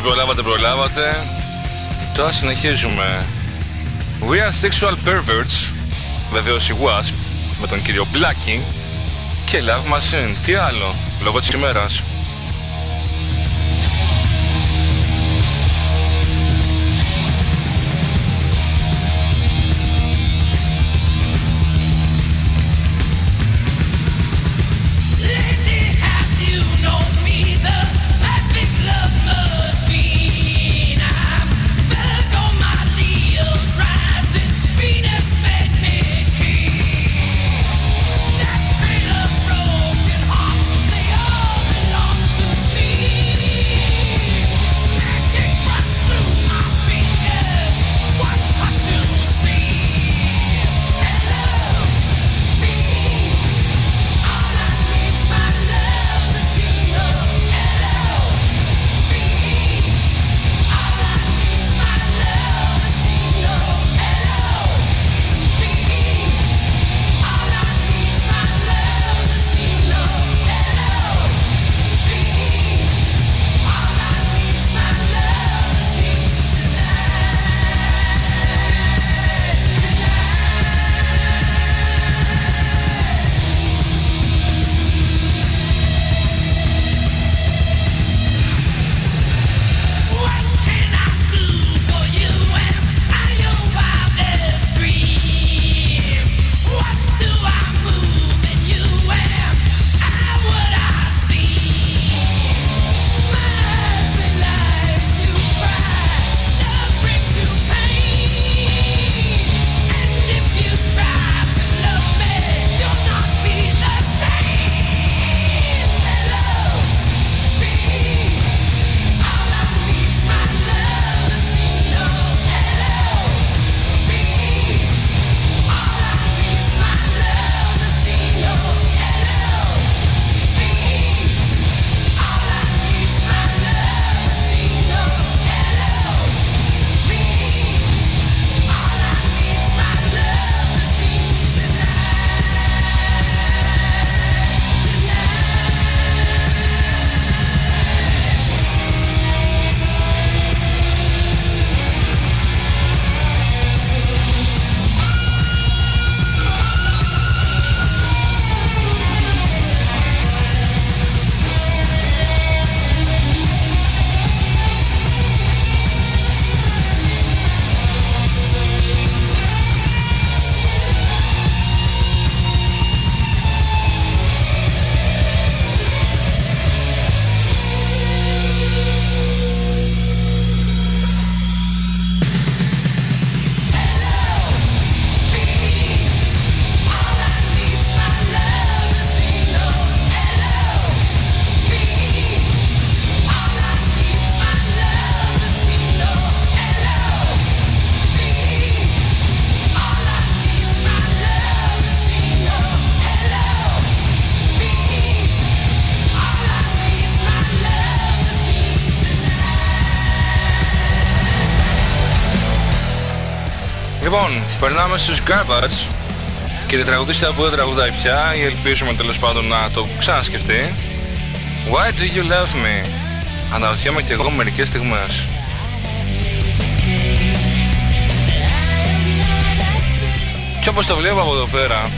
Ό,τι προλάβατε, προλάβατε. Τώρα συνεχίζουμε. We are sexual perverts. Βεβαίως η Wasp με τον κύριο Blackie και Love Machine. Τι άλλο, λόγω της ημέρας. Περνάμε στους Garbage και τη τραγουδίστρια που δεν τραγουδάει πια ή ελπίζουμε τέλος πάντων να το ξανασκεφτεί. Why do you love me? Αναρωτιέμαι και εγώ μερικές στιγμές. Και όπως το βλέπω από εδώ πέρα,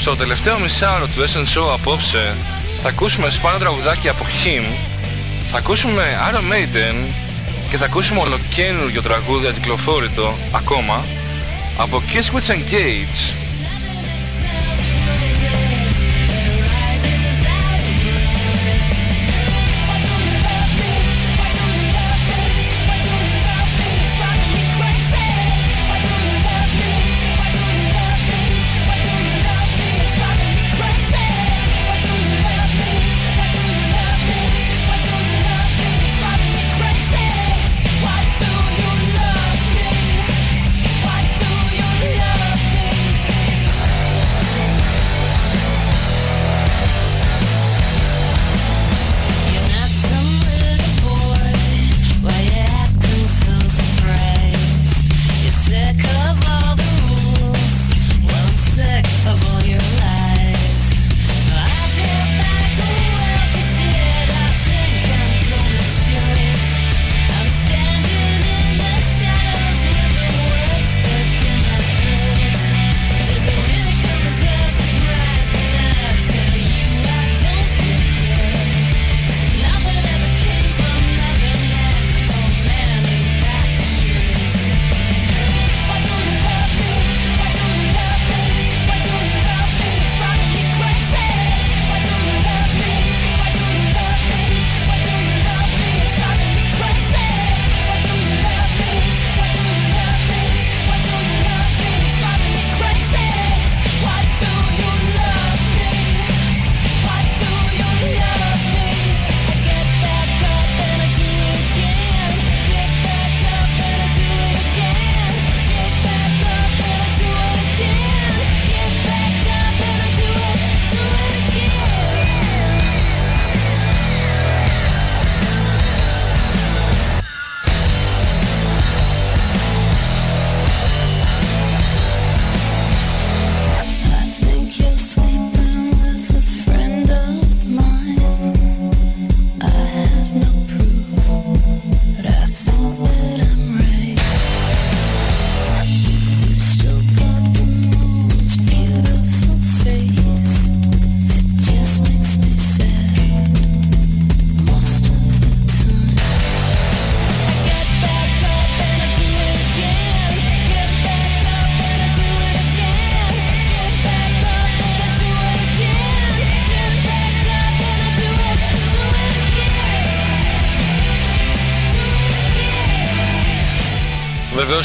στο τελευταίο μισάρο του Essence Show απόψε θα ακούσουμε σπάνα τραγουδάκια από Him, θα ακούσουμε Iron Maiden και θα ακούσουμε ολοκένουργιο τραγούδι αντικλοφόρητο ακόμα από Kiss With Engage. Βεβαίως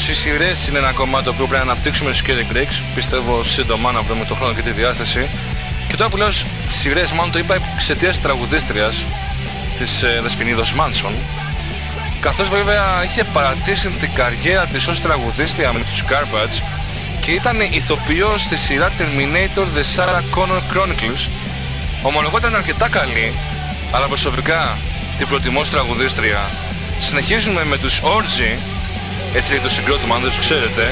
οι σειρές είναι ένα κομμάτι το οποίο πρέπει να αναπτύξουμε στους Kelly Greeks. Πιστεύω σύντομα να βρούμε τον χρόνο και τη διάθεση. Και τώρα που λέω σειρές, μάλλον το είπα εξαιτίας της τραγουδίστριας της ε, Δεσποινίδος Μάνσον. Καθώς βέβαια είχε παρατήσει την καριέρα της ως τραγουδίστρια με τους Garbage και ήταν ηθοποιός στη σειρά Terminator The Sarah Connor Chronicles. Ομολογώ ήταν αρκετά καλή, αλλά προσωπικά την προτιμώ ως τραγουδίστρια. Συνεχίζουμε με τους Orgy έτσι λέει το συγκρότημα αν δεν τους ξέρετε.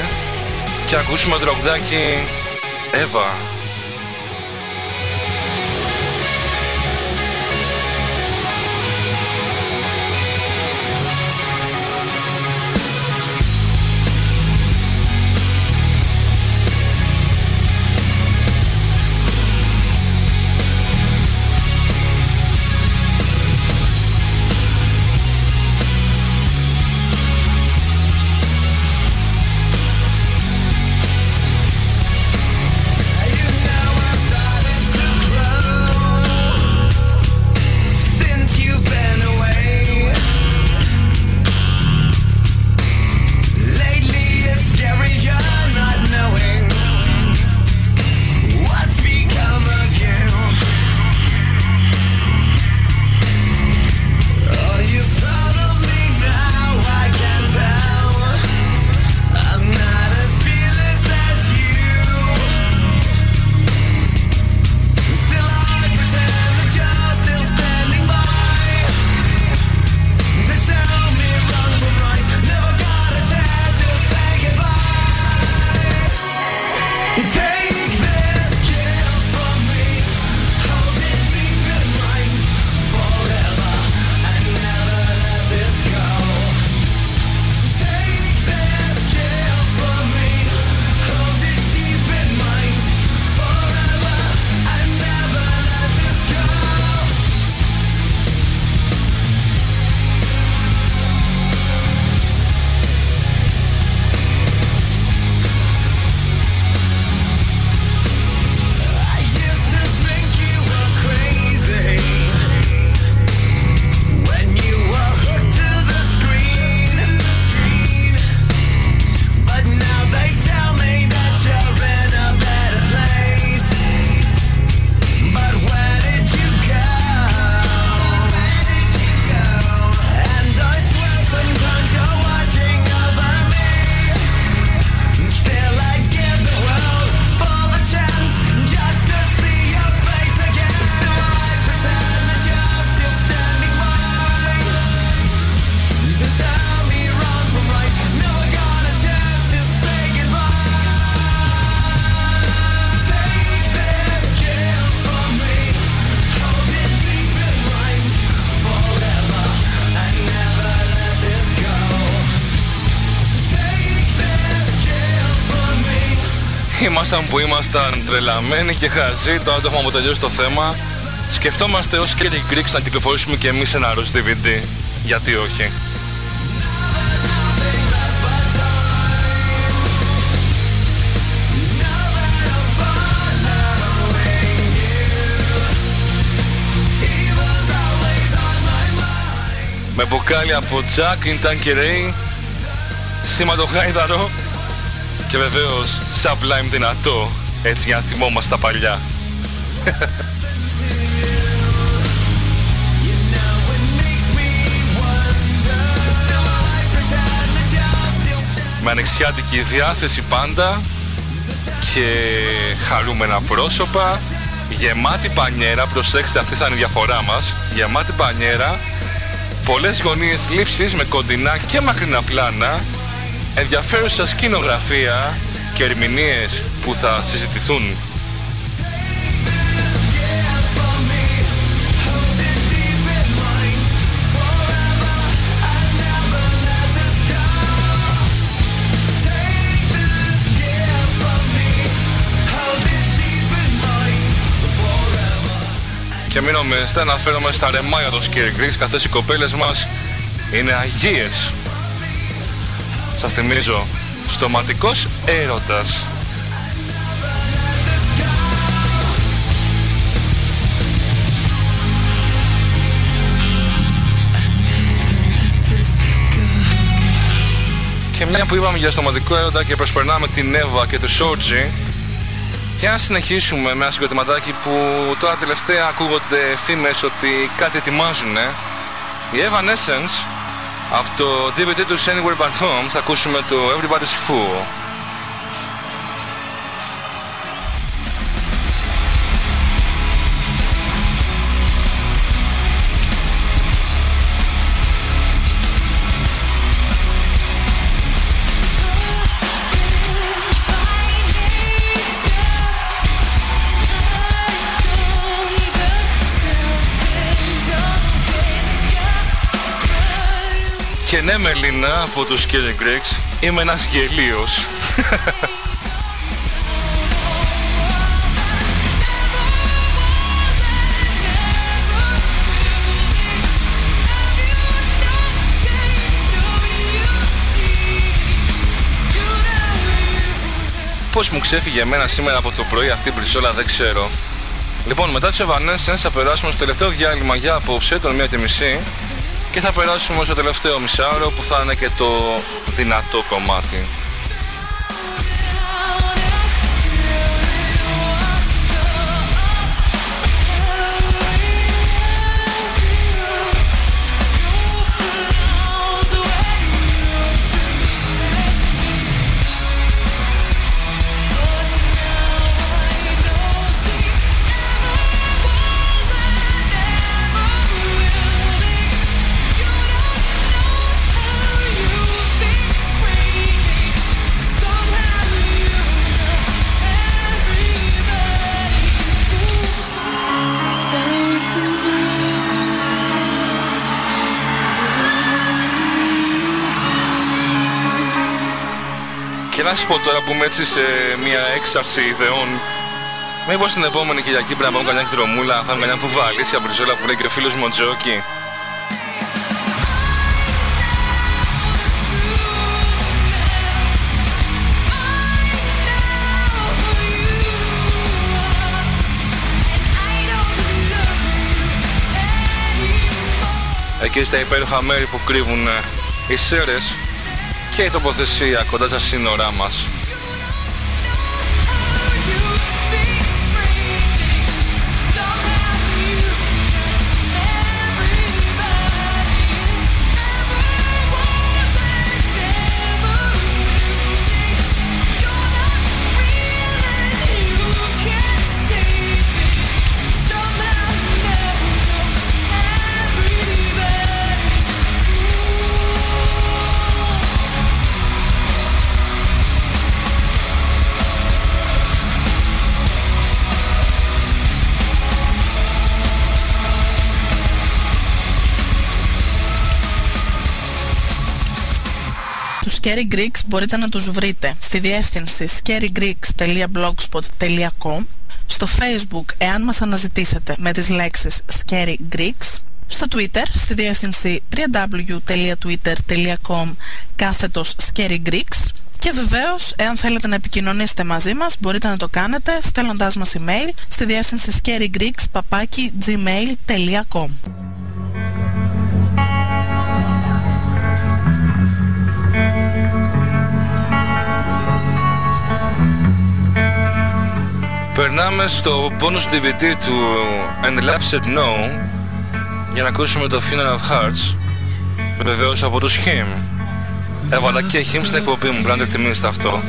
Και ακούσουμε το τραγουδάκι Εύα ήμασταν που ήμασταν τρελαμένοι και χαζοί, τώρα το έχουμε αποτελειώσει το θέμα. Σκεφτόμαστε ως Kelly Greeks να κυκλοφορήσουμε και εμείς ένα ροζ DVD. Γιατί όχι; Με μπουκάλι από Jack in Tanqueray Σήμα το χάιδαρο Και βεβαίως Sublime δυνατό Έτσι για να θυμόμαστε τα παλιά. Με ανοιξιάτικη διάθεση πάντα Και χαρούμενα πρόσωπα. Γεμάτη πανιέρα Προσέξτε αυτή θα είναι η διαφορά μας. Γεμάτη πανιέρα πολλές γωνίες λήψης με κοντινά και μακρινά πλάνα, ενδιαφέρουσα σκηνογραφία και ερμηνείες που θα συζητηθούν. Και μην νομίζετε να φέρομαι στα ρεμάγια των Σκύργκρις καθώς οι κοπέλες μας είναι αγίες. Σας θυμίζω, στοματικός έρωτας. Και μια που είπαμε για στοματικό έρωτα και προσπερνάμε την Εύα και το Σόρτζι και να συνεχίσουμε με ένα συγκροτηματάκι που τώρα τελευταία ακούγονται φήμες ότι κάτι ετοιμάζουν. Η Evanescence από το DVD του Anywhere But Home θα ακούσουμε το Everybody's Fool. Και ναι Μελίνα από τους Killing Greeks είμαι ένας γελίος. Πώς μου ξέφυγε εμένα σήμερα από το πρωί αυτή η μπριζόλα δεν ξέρω. Λοιπόν, μετά τους Evanescence θα περάσουμε στο τελευταίο διάλειμμα για απόψε, τον μία και μισή και θα περάσουμε στο τελευταίο μισάωρο που θα είναι και το δυνατό κομμάτι. Να σας πω τώρα που είμαι έτσι σε μια έξαρση ιδεών Μήπως την επόμενη Κυριακή πρέπει να πάμε καμιά δρομούλα, θα καμιά που βάλει, η αμπριζόλα που λέει και ο φίλος μου ο Τζόκι. Εκεί στα υπέροχα μέρη που κρύβουν ε, οι σέρες και η τοποθεσία κοντά στα σύνορά μας. Scary Greeks μπορείτε να τους βρείτε στη διεύθυνση scarygreeks.blogspot.com στο facebook εάν μας αναζητήσετε με τις λέξεις Scary Greeks στο Twitter στη διεύθυνση www.twitter.com κάθετος Scary Greeks. Και βεβαίως, εάν θέλετε να επικοινωνήσετε μαζί μας, μπορείτε να το κάνετε στέλνοντάς μας email στη διεύθυνση scarygreeks.gmail.com Περνάμε στο bonus DVD του And Love Said No για να ακούσουμε το Funeral of Hearts. Βεβαίως από τους Him. Έβαλα και Him στην εκπομπή μου, πρέπει να το εκτιμήσετε αυτό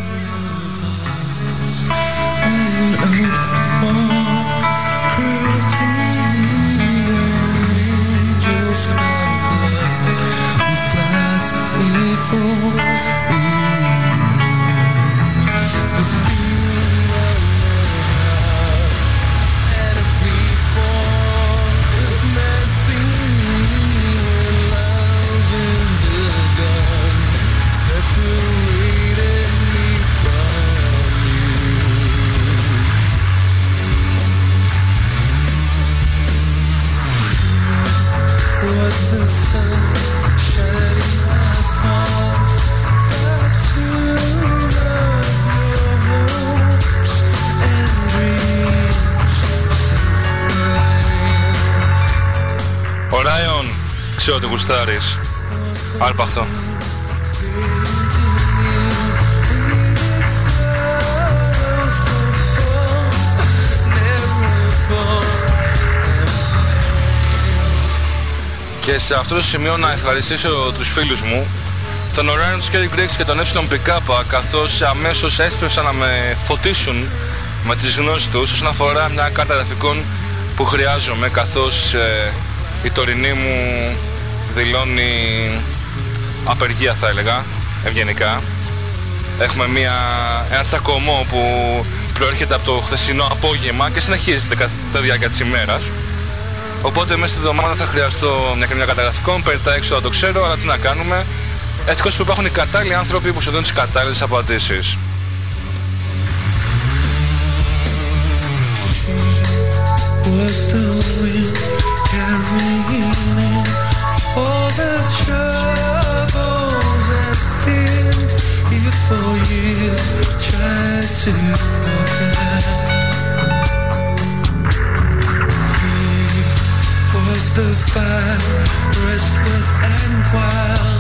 Ράιον, ξέρω ότι γουστάρεις. Άρπαχτο. Και σε αυτό το σημείο να ευχαριστήσω τους φίλους μου τον Orion Scary Greeks και τον EPK καθώς αμέσως έσπευσαν να με φωτίσουν με τις γνώσεις τους όσον αφορά μια κάρτα γραφικών που χρειάζομαι καθώς ε, η τωρινή μου δηλώνει απεργία θα έλεγα, ευγενικά. Έχουμε μια, ένα τσακωμό που προέρχεται από το χθεσινό απόγευμα και συνεχίζεται κατά τη διάρκεια της ημέρας. Οπότε μέσα στη εβδομάδα θα χρειαστώ μια και μια καταγραφικών, περί τα έξω το ξέρω, αλλά τι να κάνουμε. Ευτυχώς που υπάρχουν οι κατάλληλοι άνθρωποι που σου δίνουν τις κατάλληλες απαντήσεις. Was the wind the fire restless and wild?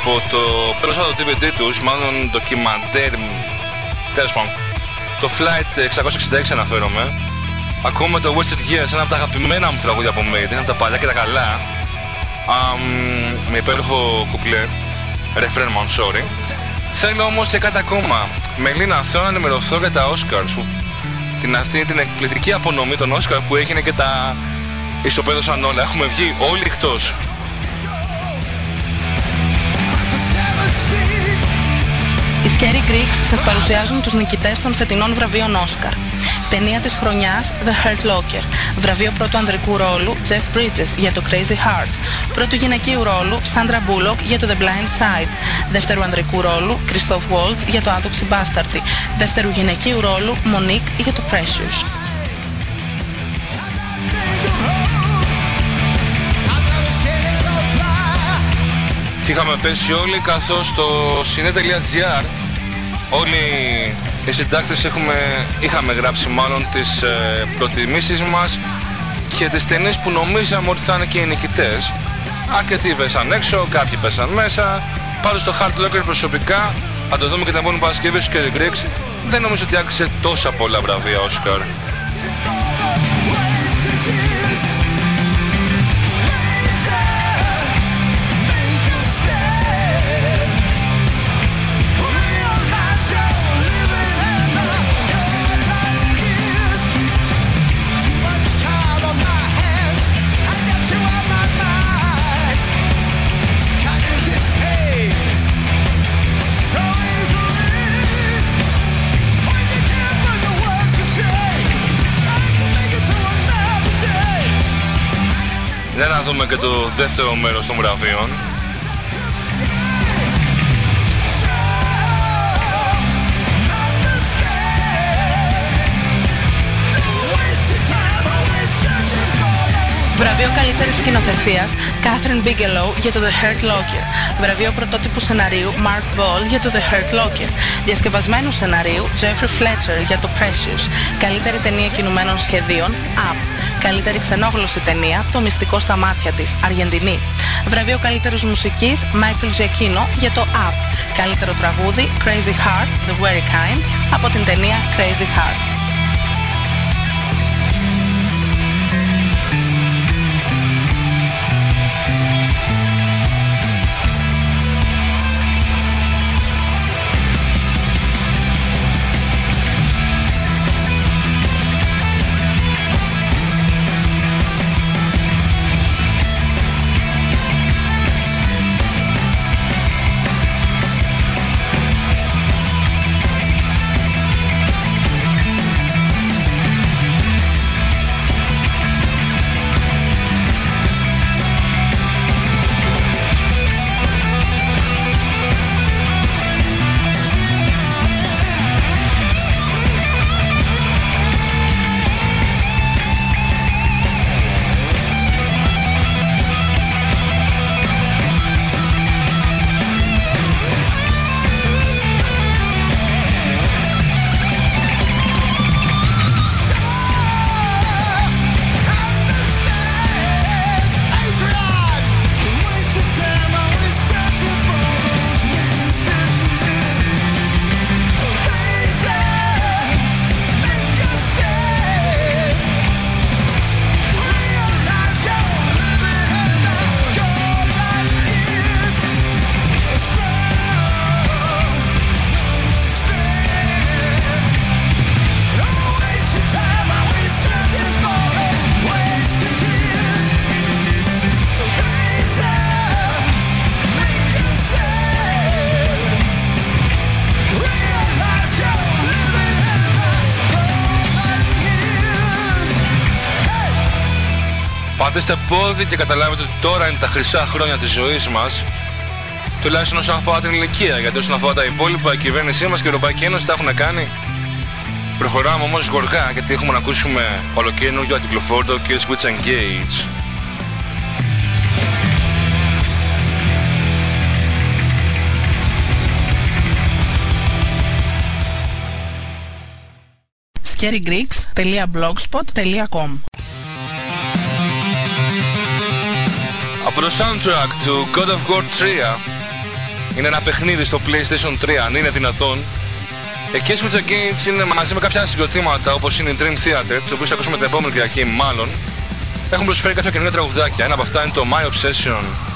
Από το πρόσφατο DVD τους, μάλλον ντοκιμαντέρ, τέλος πάντων, το Flight 666 αναφέρομαι. Ακούμε το Wasted Years, ένα από τα αγαπημένα μου τραγούδια από Maiden, ένα από τα παλιά και τα καλά, um, με υπέροχο κουπλέ, refrain man, sorry. Θέλω όμως και κάτι ακόμα. Μελίνα, θέλω να ενημερωθώ για τα Oscars, που την αυτή την εκπληκτική απονομή των Oscar που έγινε και τα ισοπαίδωσαν όλα. Έχουμε βγει όλοι εκτός. Οι Scary Greeks σας παρουσιάζουν τους νικητές των φετινών βραβείων Όσκαρ. Ταινία της χρονιάς The Hurt Locker. Βραβείο πρώτου ανδρικού ρόλου Jeff Bridges για το Crazy Heart. Πρώτου γυναικείου ρόλου Sandra Bullock για το The Blind Side. Δεύτερου ανδρικού ρόλου Christoph Waltz για το Άδοξη Bastard. Δεύτερου γυναικείου ρόλου Monique για το Precious. Τι είχαμε πέσει όλοι καθώς στο cine.gr όλοι οι συντάκτες έχουμε, είχαμε γράψει μάλλον τις ε, προτιμήσεις μας και τις ταινίες που νομίζαμε ότι θα είναι και οι νικητές. Αρκετοί πέσαν έξω, κάποιοι πέσαν μέσα. Πάντως το Hard Locker προσωπικά, αν το δούμε και την επόμενη Παρασκευή στους Kerry Greeks, δεν νομίζω ότι άξιζε τόσα πολλά βραβεία Oscar. Για να δούμε και το δεύτερο μέρος των βραβείων. Βραβείο καλύτερης σκηνοθεσίας Catherine Bigelow για το The Hurt Locker. Βραβείο πρωτότυπου σεναρίου Mark Ball για το The Hurt Locker. Διασκευασμένου σεναρίου Jeffrey Fletcher για το Precious. Καλύτερη ταινία κινουμένων σχεδίων Up. Καλύτερη ξενόγλωση ταινία Το μυστικό στα μάτια της Αργεντινή. Βραβείο καλύτερης μουσικής Michael Giacchino για το Up. Καλύτερο τραγούδι Crazy Heart The Very Kind από την ταινία Crazy Heart. Πατήστε πόδι και καταλάβετε ότι τώρα είναι τα χρυσά χρόνια της ζωής μας τουλάχιστον όσον αφορά την ηλικία γιατί όσον αφορά τα υπόλοιπα η κυβέρνησή μας και η Ευρωπαϊκή Ένωση τα έχουν κάνει. Προχωράμε όμως γοργά γιατί έχουμε να ακούσουμε ολοκένουργιο αντικλοφόρτο και Switch Engage scarygreeks.blogspot.com Από το soundtrack του God of War 3 είναι ένα παιχνίδι στο PlayStation 3 αν είναι δυνατόν. Η Kiss with the Gates είναι μαζί με κάποια συγκροτήματα όπως είναι η Dream Theater το οποίο θα ακούσουμε την επόμενη Κυριακή μάλλον. Έχουν προσφέρει κάποια καινούργια τραγουδάκια. Ένα από αυτά είναι το My Obsession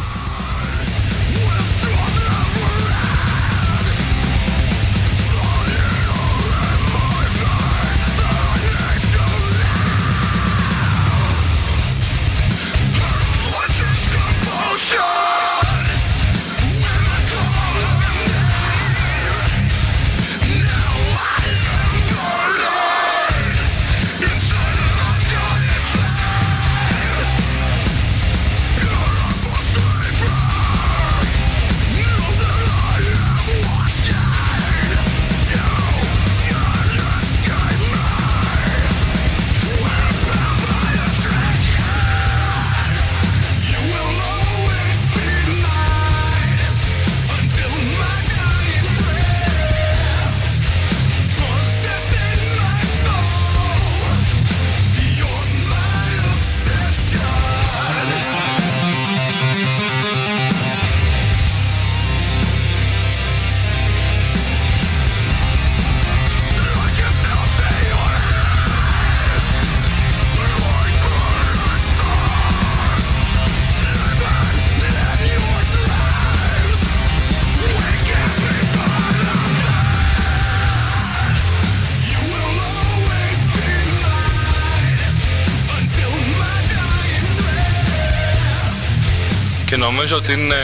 νομίζω ότι είναι,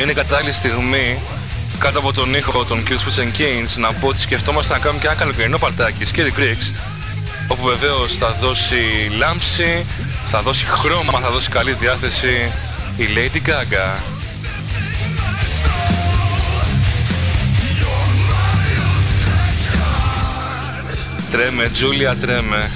είναι κατάλληλη στιγμή κάτω από τον ήχο των Kills Switch and Canes να πω ότι σκεφτόμαστε να κάνουμε και ένα καλοκαιρινό παρτάκι Scary Creeks όπου βεβαίως θα δώσει λάμψη, θα δώσει χρώμα, θα δώσει καλή διάθεση η Lady Gaga. Τρέμε, Τζούλια, τρέμε.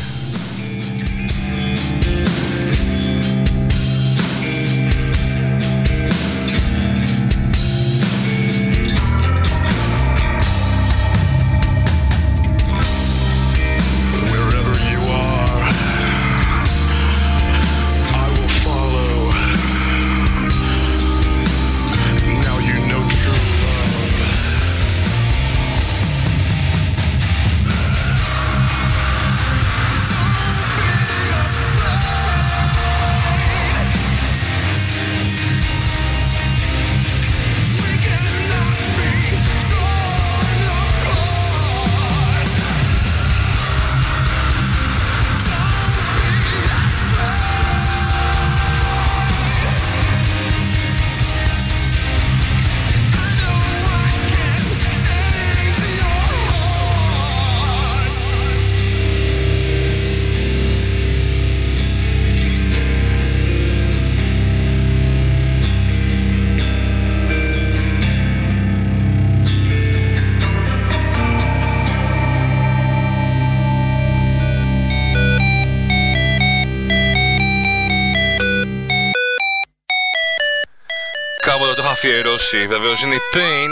Αφιερώσει, βεβαίως είναι η Pain,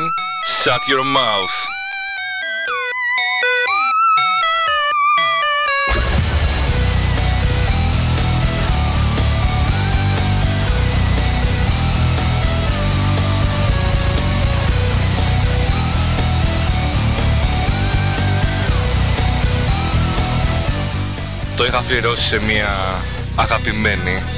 Shut Your Mouth. Το είχα αφιερώσει σε μια αγαπημένη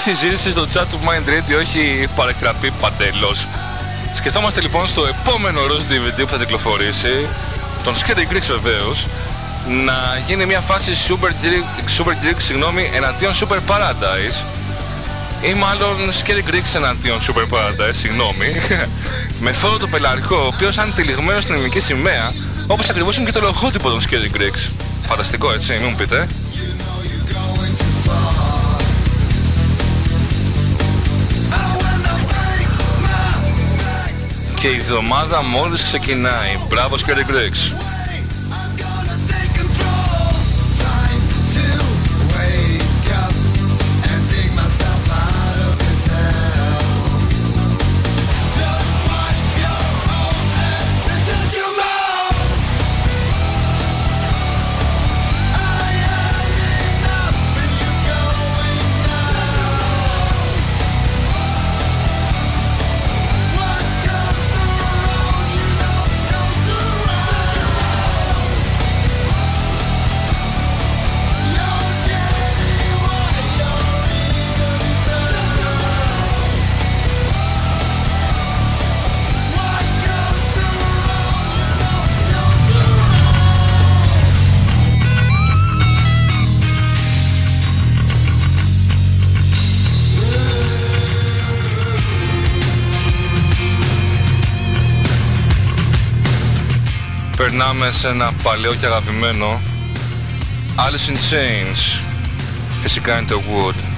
συζήτηση στο chat του Mind Radio έχει παρεκτραπεί παντελώς. Σκεφτόμαστε λοιπόν στο επόμενο Rose DVD που θα κυκλοφορήσει, τον Scary Greeks βεβαίως, να γίνει μια φάση Super Greek, Super Greek συγγνώμη, εναντίον Super Paradise ή μάλλον Scary Greeks εναντίον Super Paradise, συγγνώμη, με φόρο το πελαρικό, ο οποίος είναι τυλιγμένος στην ελληνική σημαία, όπως ακριβώς είναι και το λογότυπο των Scary Greeks. Φανταστικό έτσι, μην μου πείτε. Και η εβδομάδα μόλις ξεκινάει. Μπράβο Scary Gregs. Περνάμε σε ένα παλαιό και αγαπημένο. Alice in Chains. Φυσικά είναι το Wood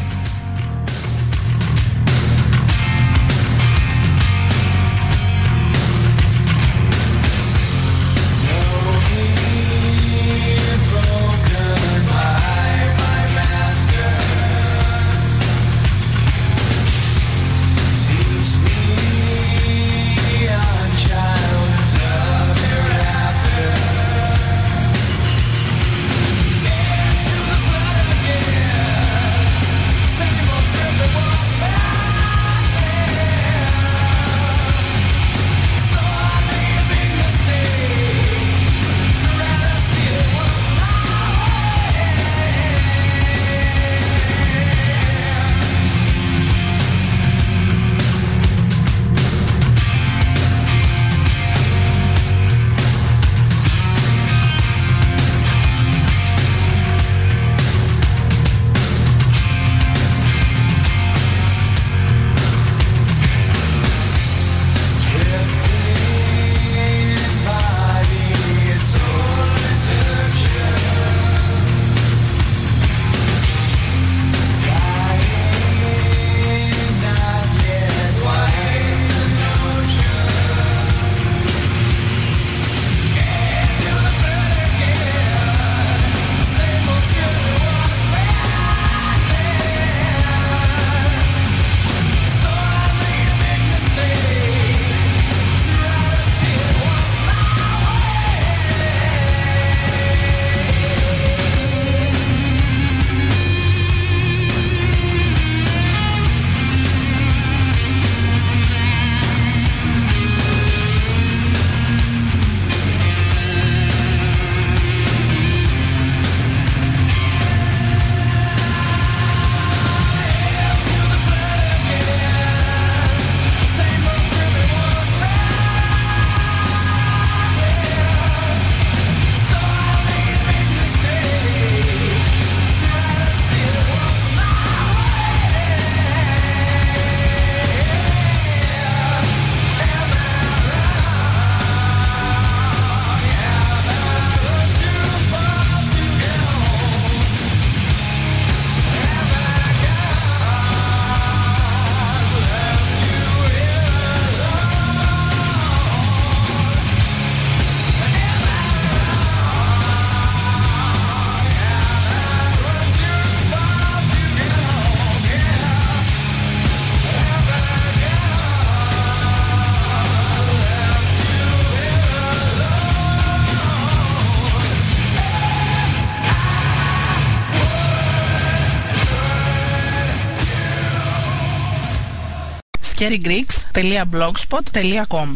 scarygreeks.blogspot.com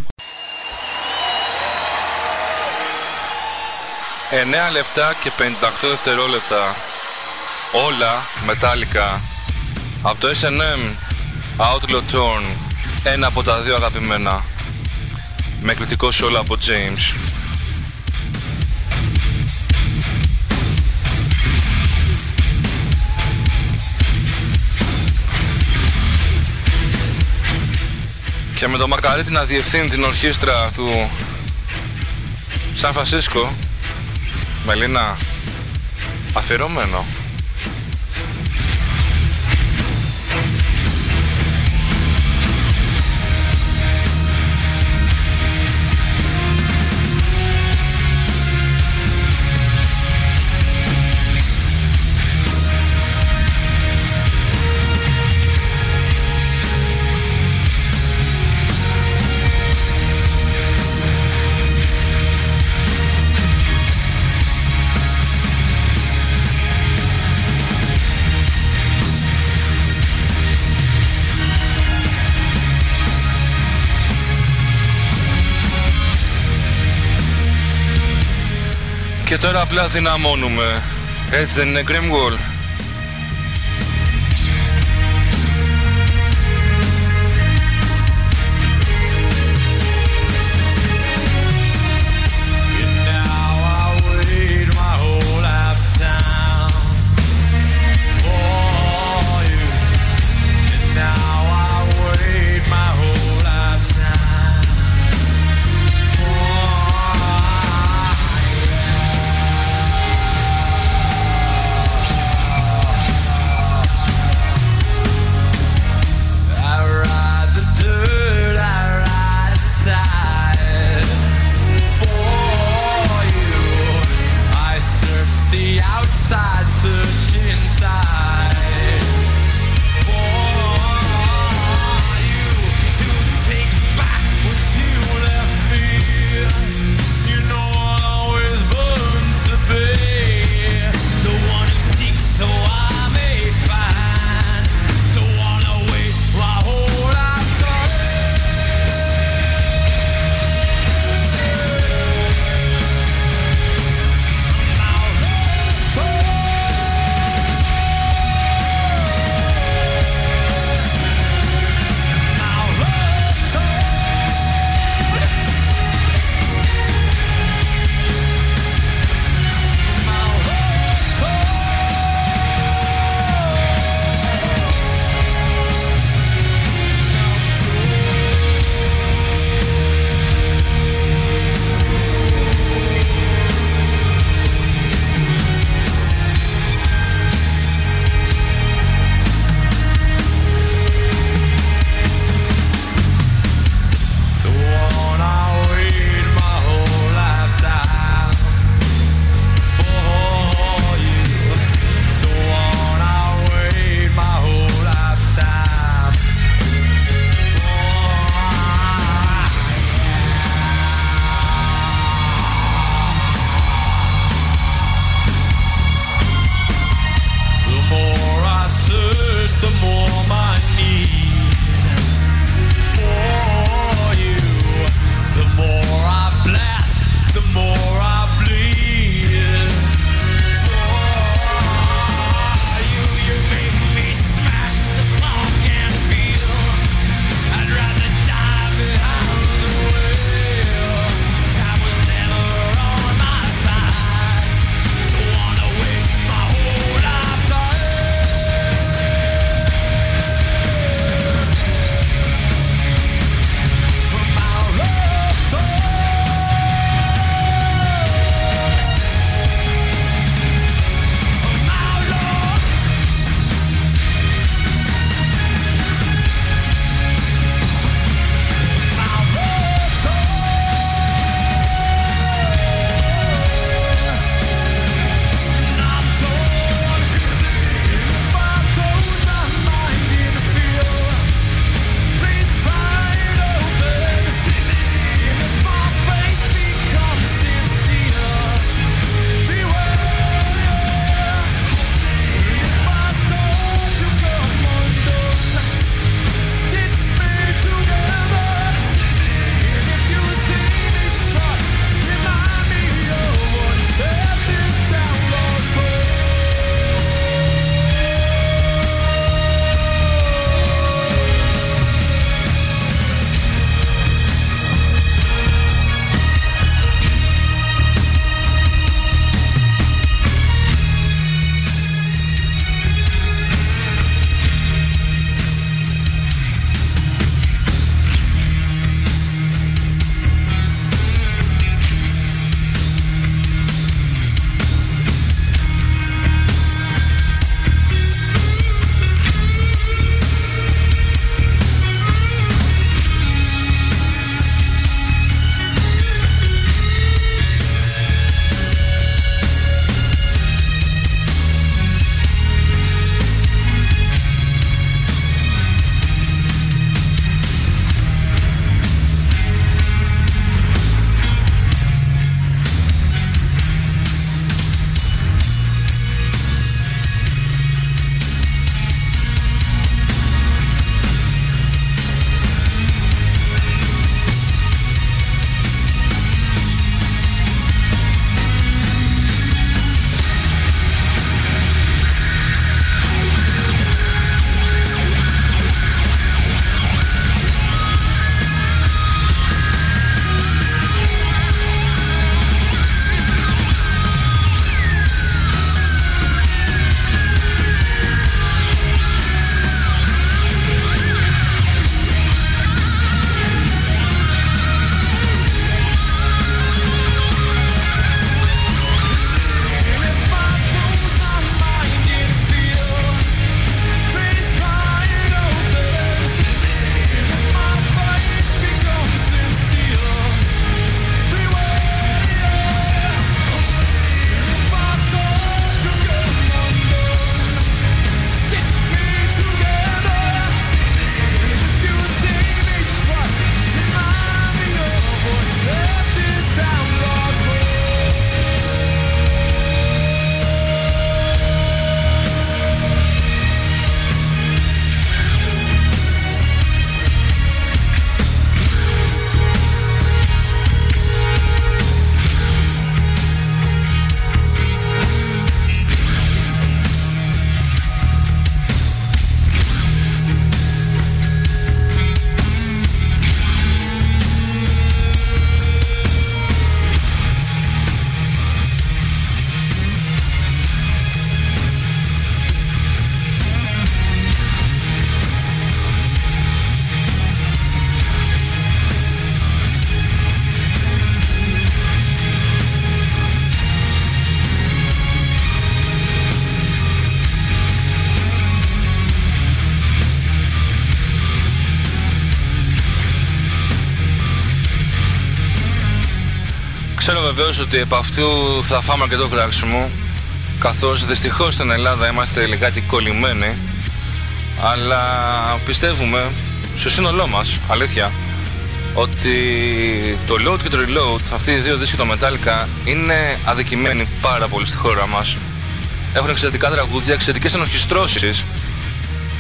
9 λεπτά και 58 δευτερόλεπτα. Όλα μετάλλικα. Από το S&M Outlaw Torn Ένα από τα δύο αγαπημένα. Με κριτικό σόλο από James Και με το Μακαρίτη να διευθύνει την ορχήστρα του Σαν Φρανσίσκο Μελίνα Αφιερωμένο Και τώρα απλά δυναμώνουμε. Έτσι δεν είναι Grimwall. Βεβαίως ότι επ' αυτού θα φάμε αρκετό κράξιμο καθώς δυστυχώς στην Ελλάδα είμαστε λιγάκι κολλημένοι αλλά πιστεύουμε στο σύνολό μας, αλήθεια, ότι το Load και το Reload, αυτοί οι δύο δίσκοι το Metallica, είναι αδικημένοι πάρα πολύ στη χώρα μας. Έχουν εξαιρετικά τραγούδια, εξαιρετικές ενορχιστρώσεις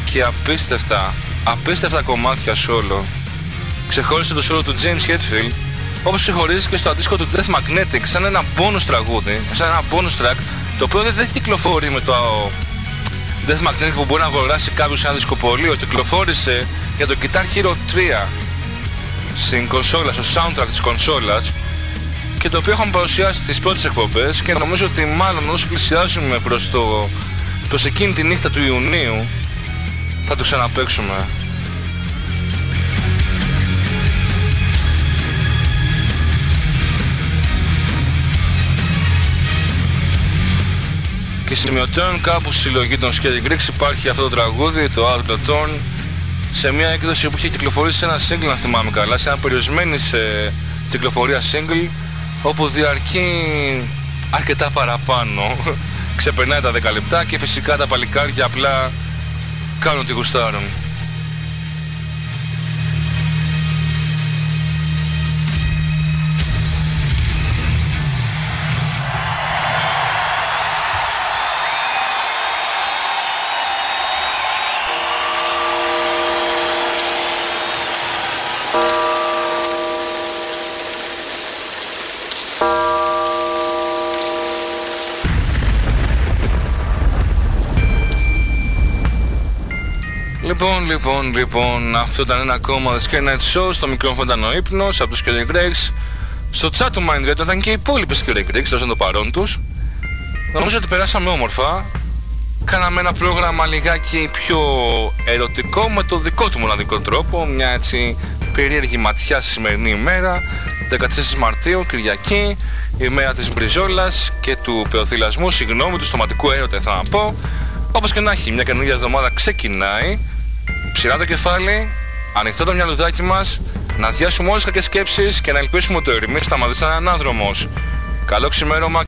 και απίστευτα, απίστευτα κομμάτια solo. Ξεχώρισε το solo του James Hetfield, όπως ξεχωρίζεις και στο αντίστοιχο του Death Magnetic, σαν ένα bonus τραγούδι, σαν ένα bonus track, το οποίο δεν δεν κυκλοφορεί με το Death Magnetic που μπορεί να αγοράσει κάποιος σε ένα δισκοπολείο, κυκλοφόρησε για το Guitar Hero 3 στην κονσόλα, στο soundtrack της κονσόλας και το οποίο είχαμε παρουσιάσει στις πρώτες εκπομπές και νομίζω ότι μάλλον όσο πλησιάζουμε προς, το, προς εκείνη τη νύχτα του Ιουνίου θα το ξαναπαίξουμε. Και σημειωτέων κάπου στη συλλογή των Scary Greeks υπάρχει αυτό το τραγούδι, το Outlaw Torn, σε μια έκδοση που είχε κυκλοφορήσει σε ένα single, αν θυμάμαι καλά, σε ένα περιορισμένη σε κυκλοφορία single, όπου διαρκεί αρκετά παραπάνω. Ξεπερνάει τα 10 λεπτά και φυσικά τα παλικάρια απλά κάνουν ό,τι γουστάρουν. Λοιπόν, λοιπόν, λοιπόν, αυτό ήταν ένα ακόμα The Scare Night Show. Στο μικρόφωνο ήταν ο ύπνος από τους Scary Gregs. Στο chat του Mind Radio ήταν και οι υπόλοιποι Scary Gregs, τόσο το παρόν τους. Νομίζω ότι περάσαμε όμορφα. Κάναμε ένα πρόγραμμα λιγάκι πιο ερωτικό με το δικό του μοναδικό τρόπο. Μια έτσι περίεργη ματιά στη σημερινή ημέρα. 14 Μαρτίου, Κυριακή, η μέρα της μπριζόλας και του πεοθυλασμού, συγγνώμη, του στοματικού έρωτα θα να πω. Όπως και να έχει, μια καινούργια εβδομάδα ξεκινάει. Ψηρά το κεφάλι, ανοιχτό το μυαλουδάκι μας, να διάσουμε όλες τις κακές σκέψεις και να ελπίσουμε ότι ο ερημής θα μαδίσει έναν ανάδρομος. Καλό ξημέρωμα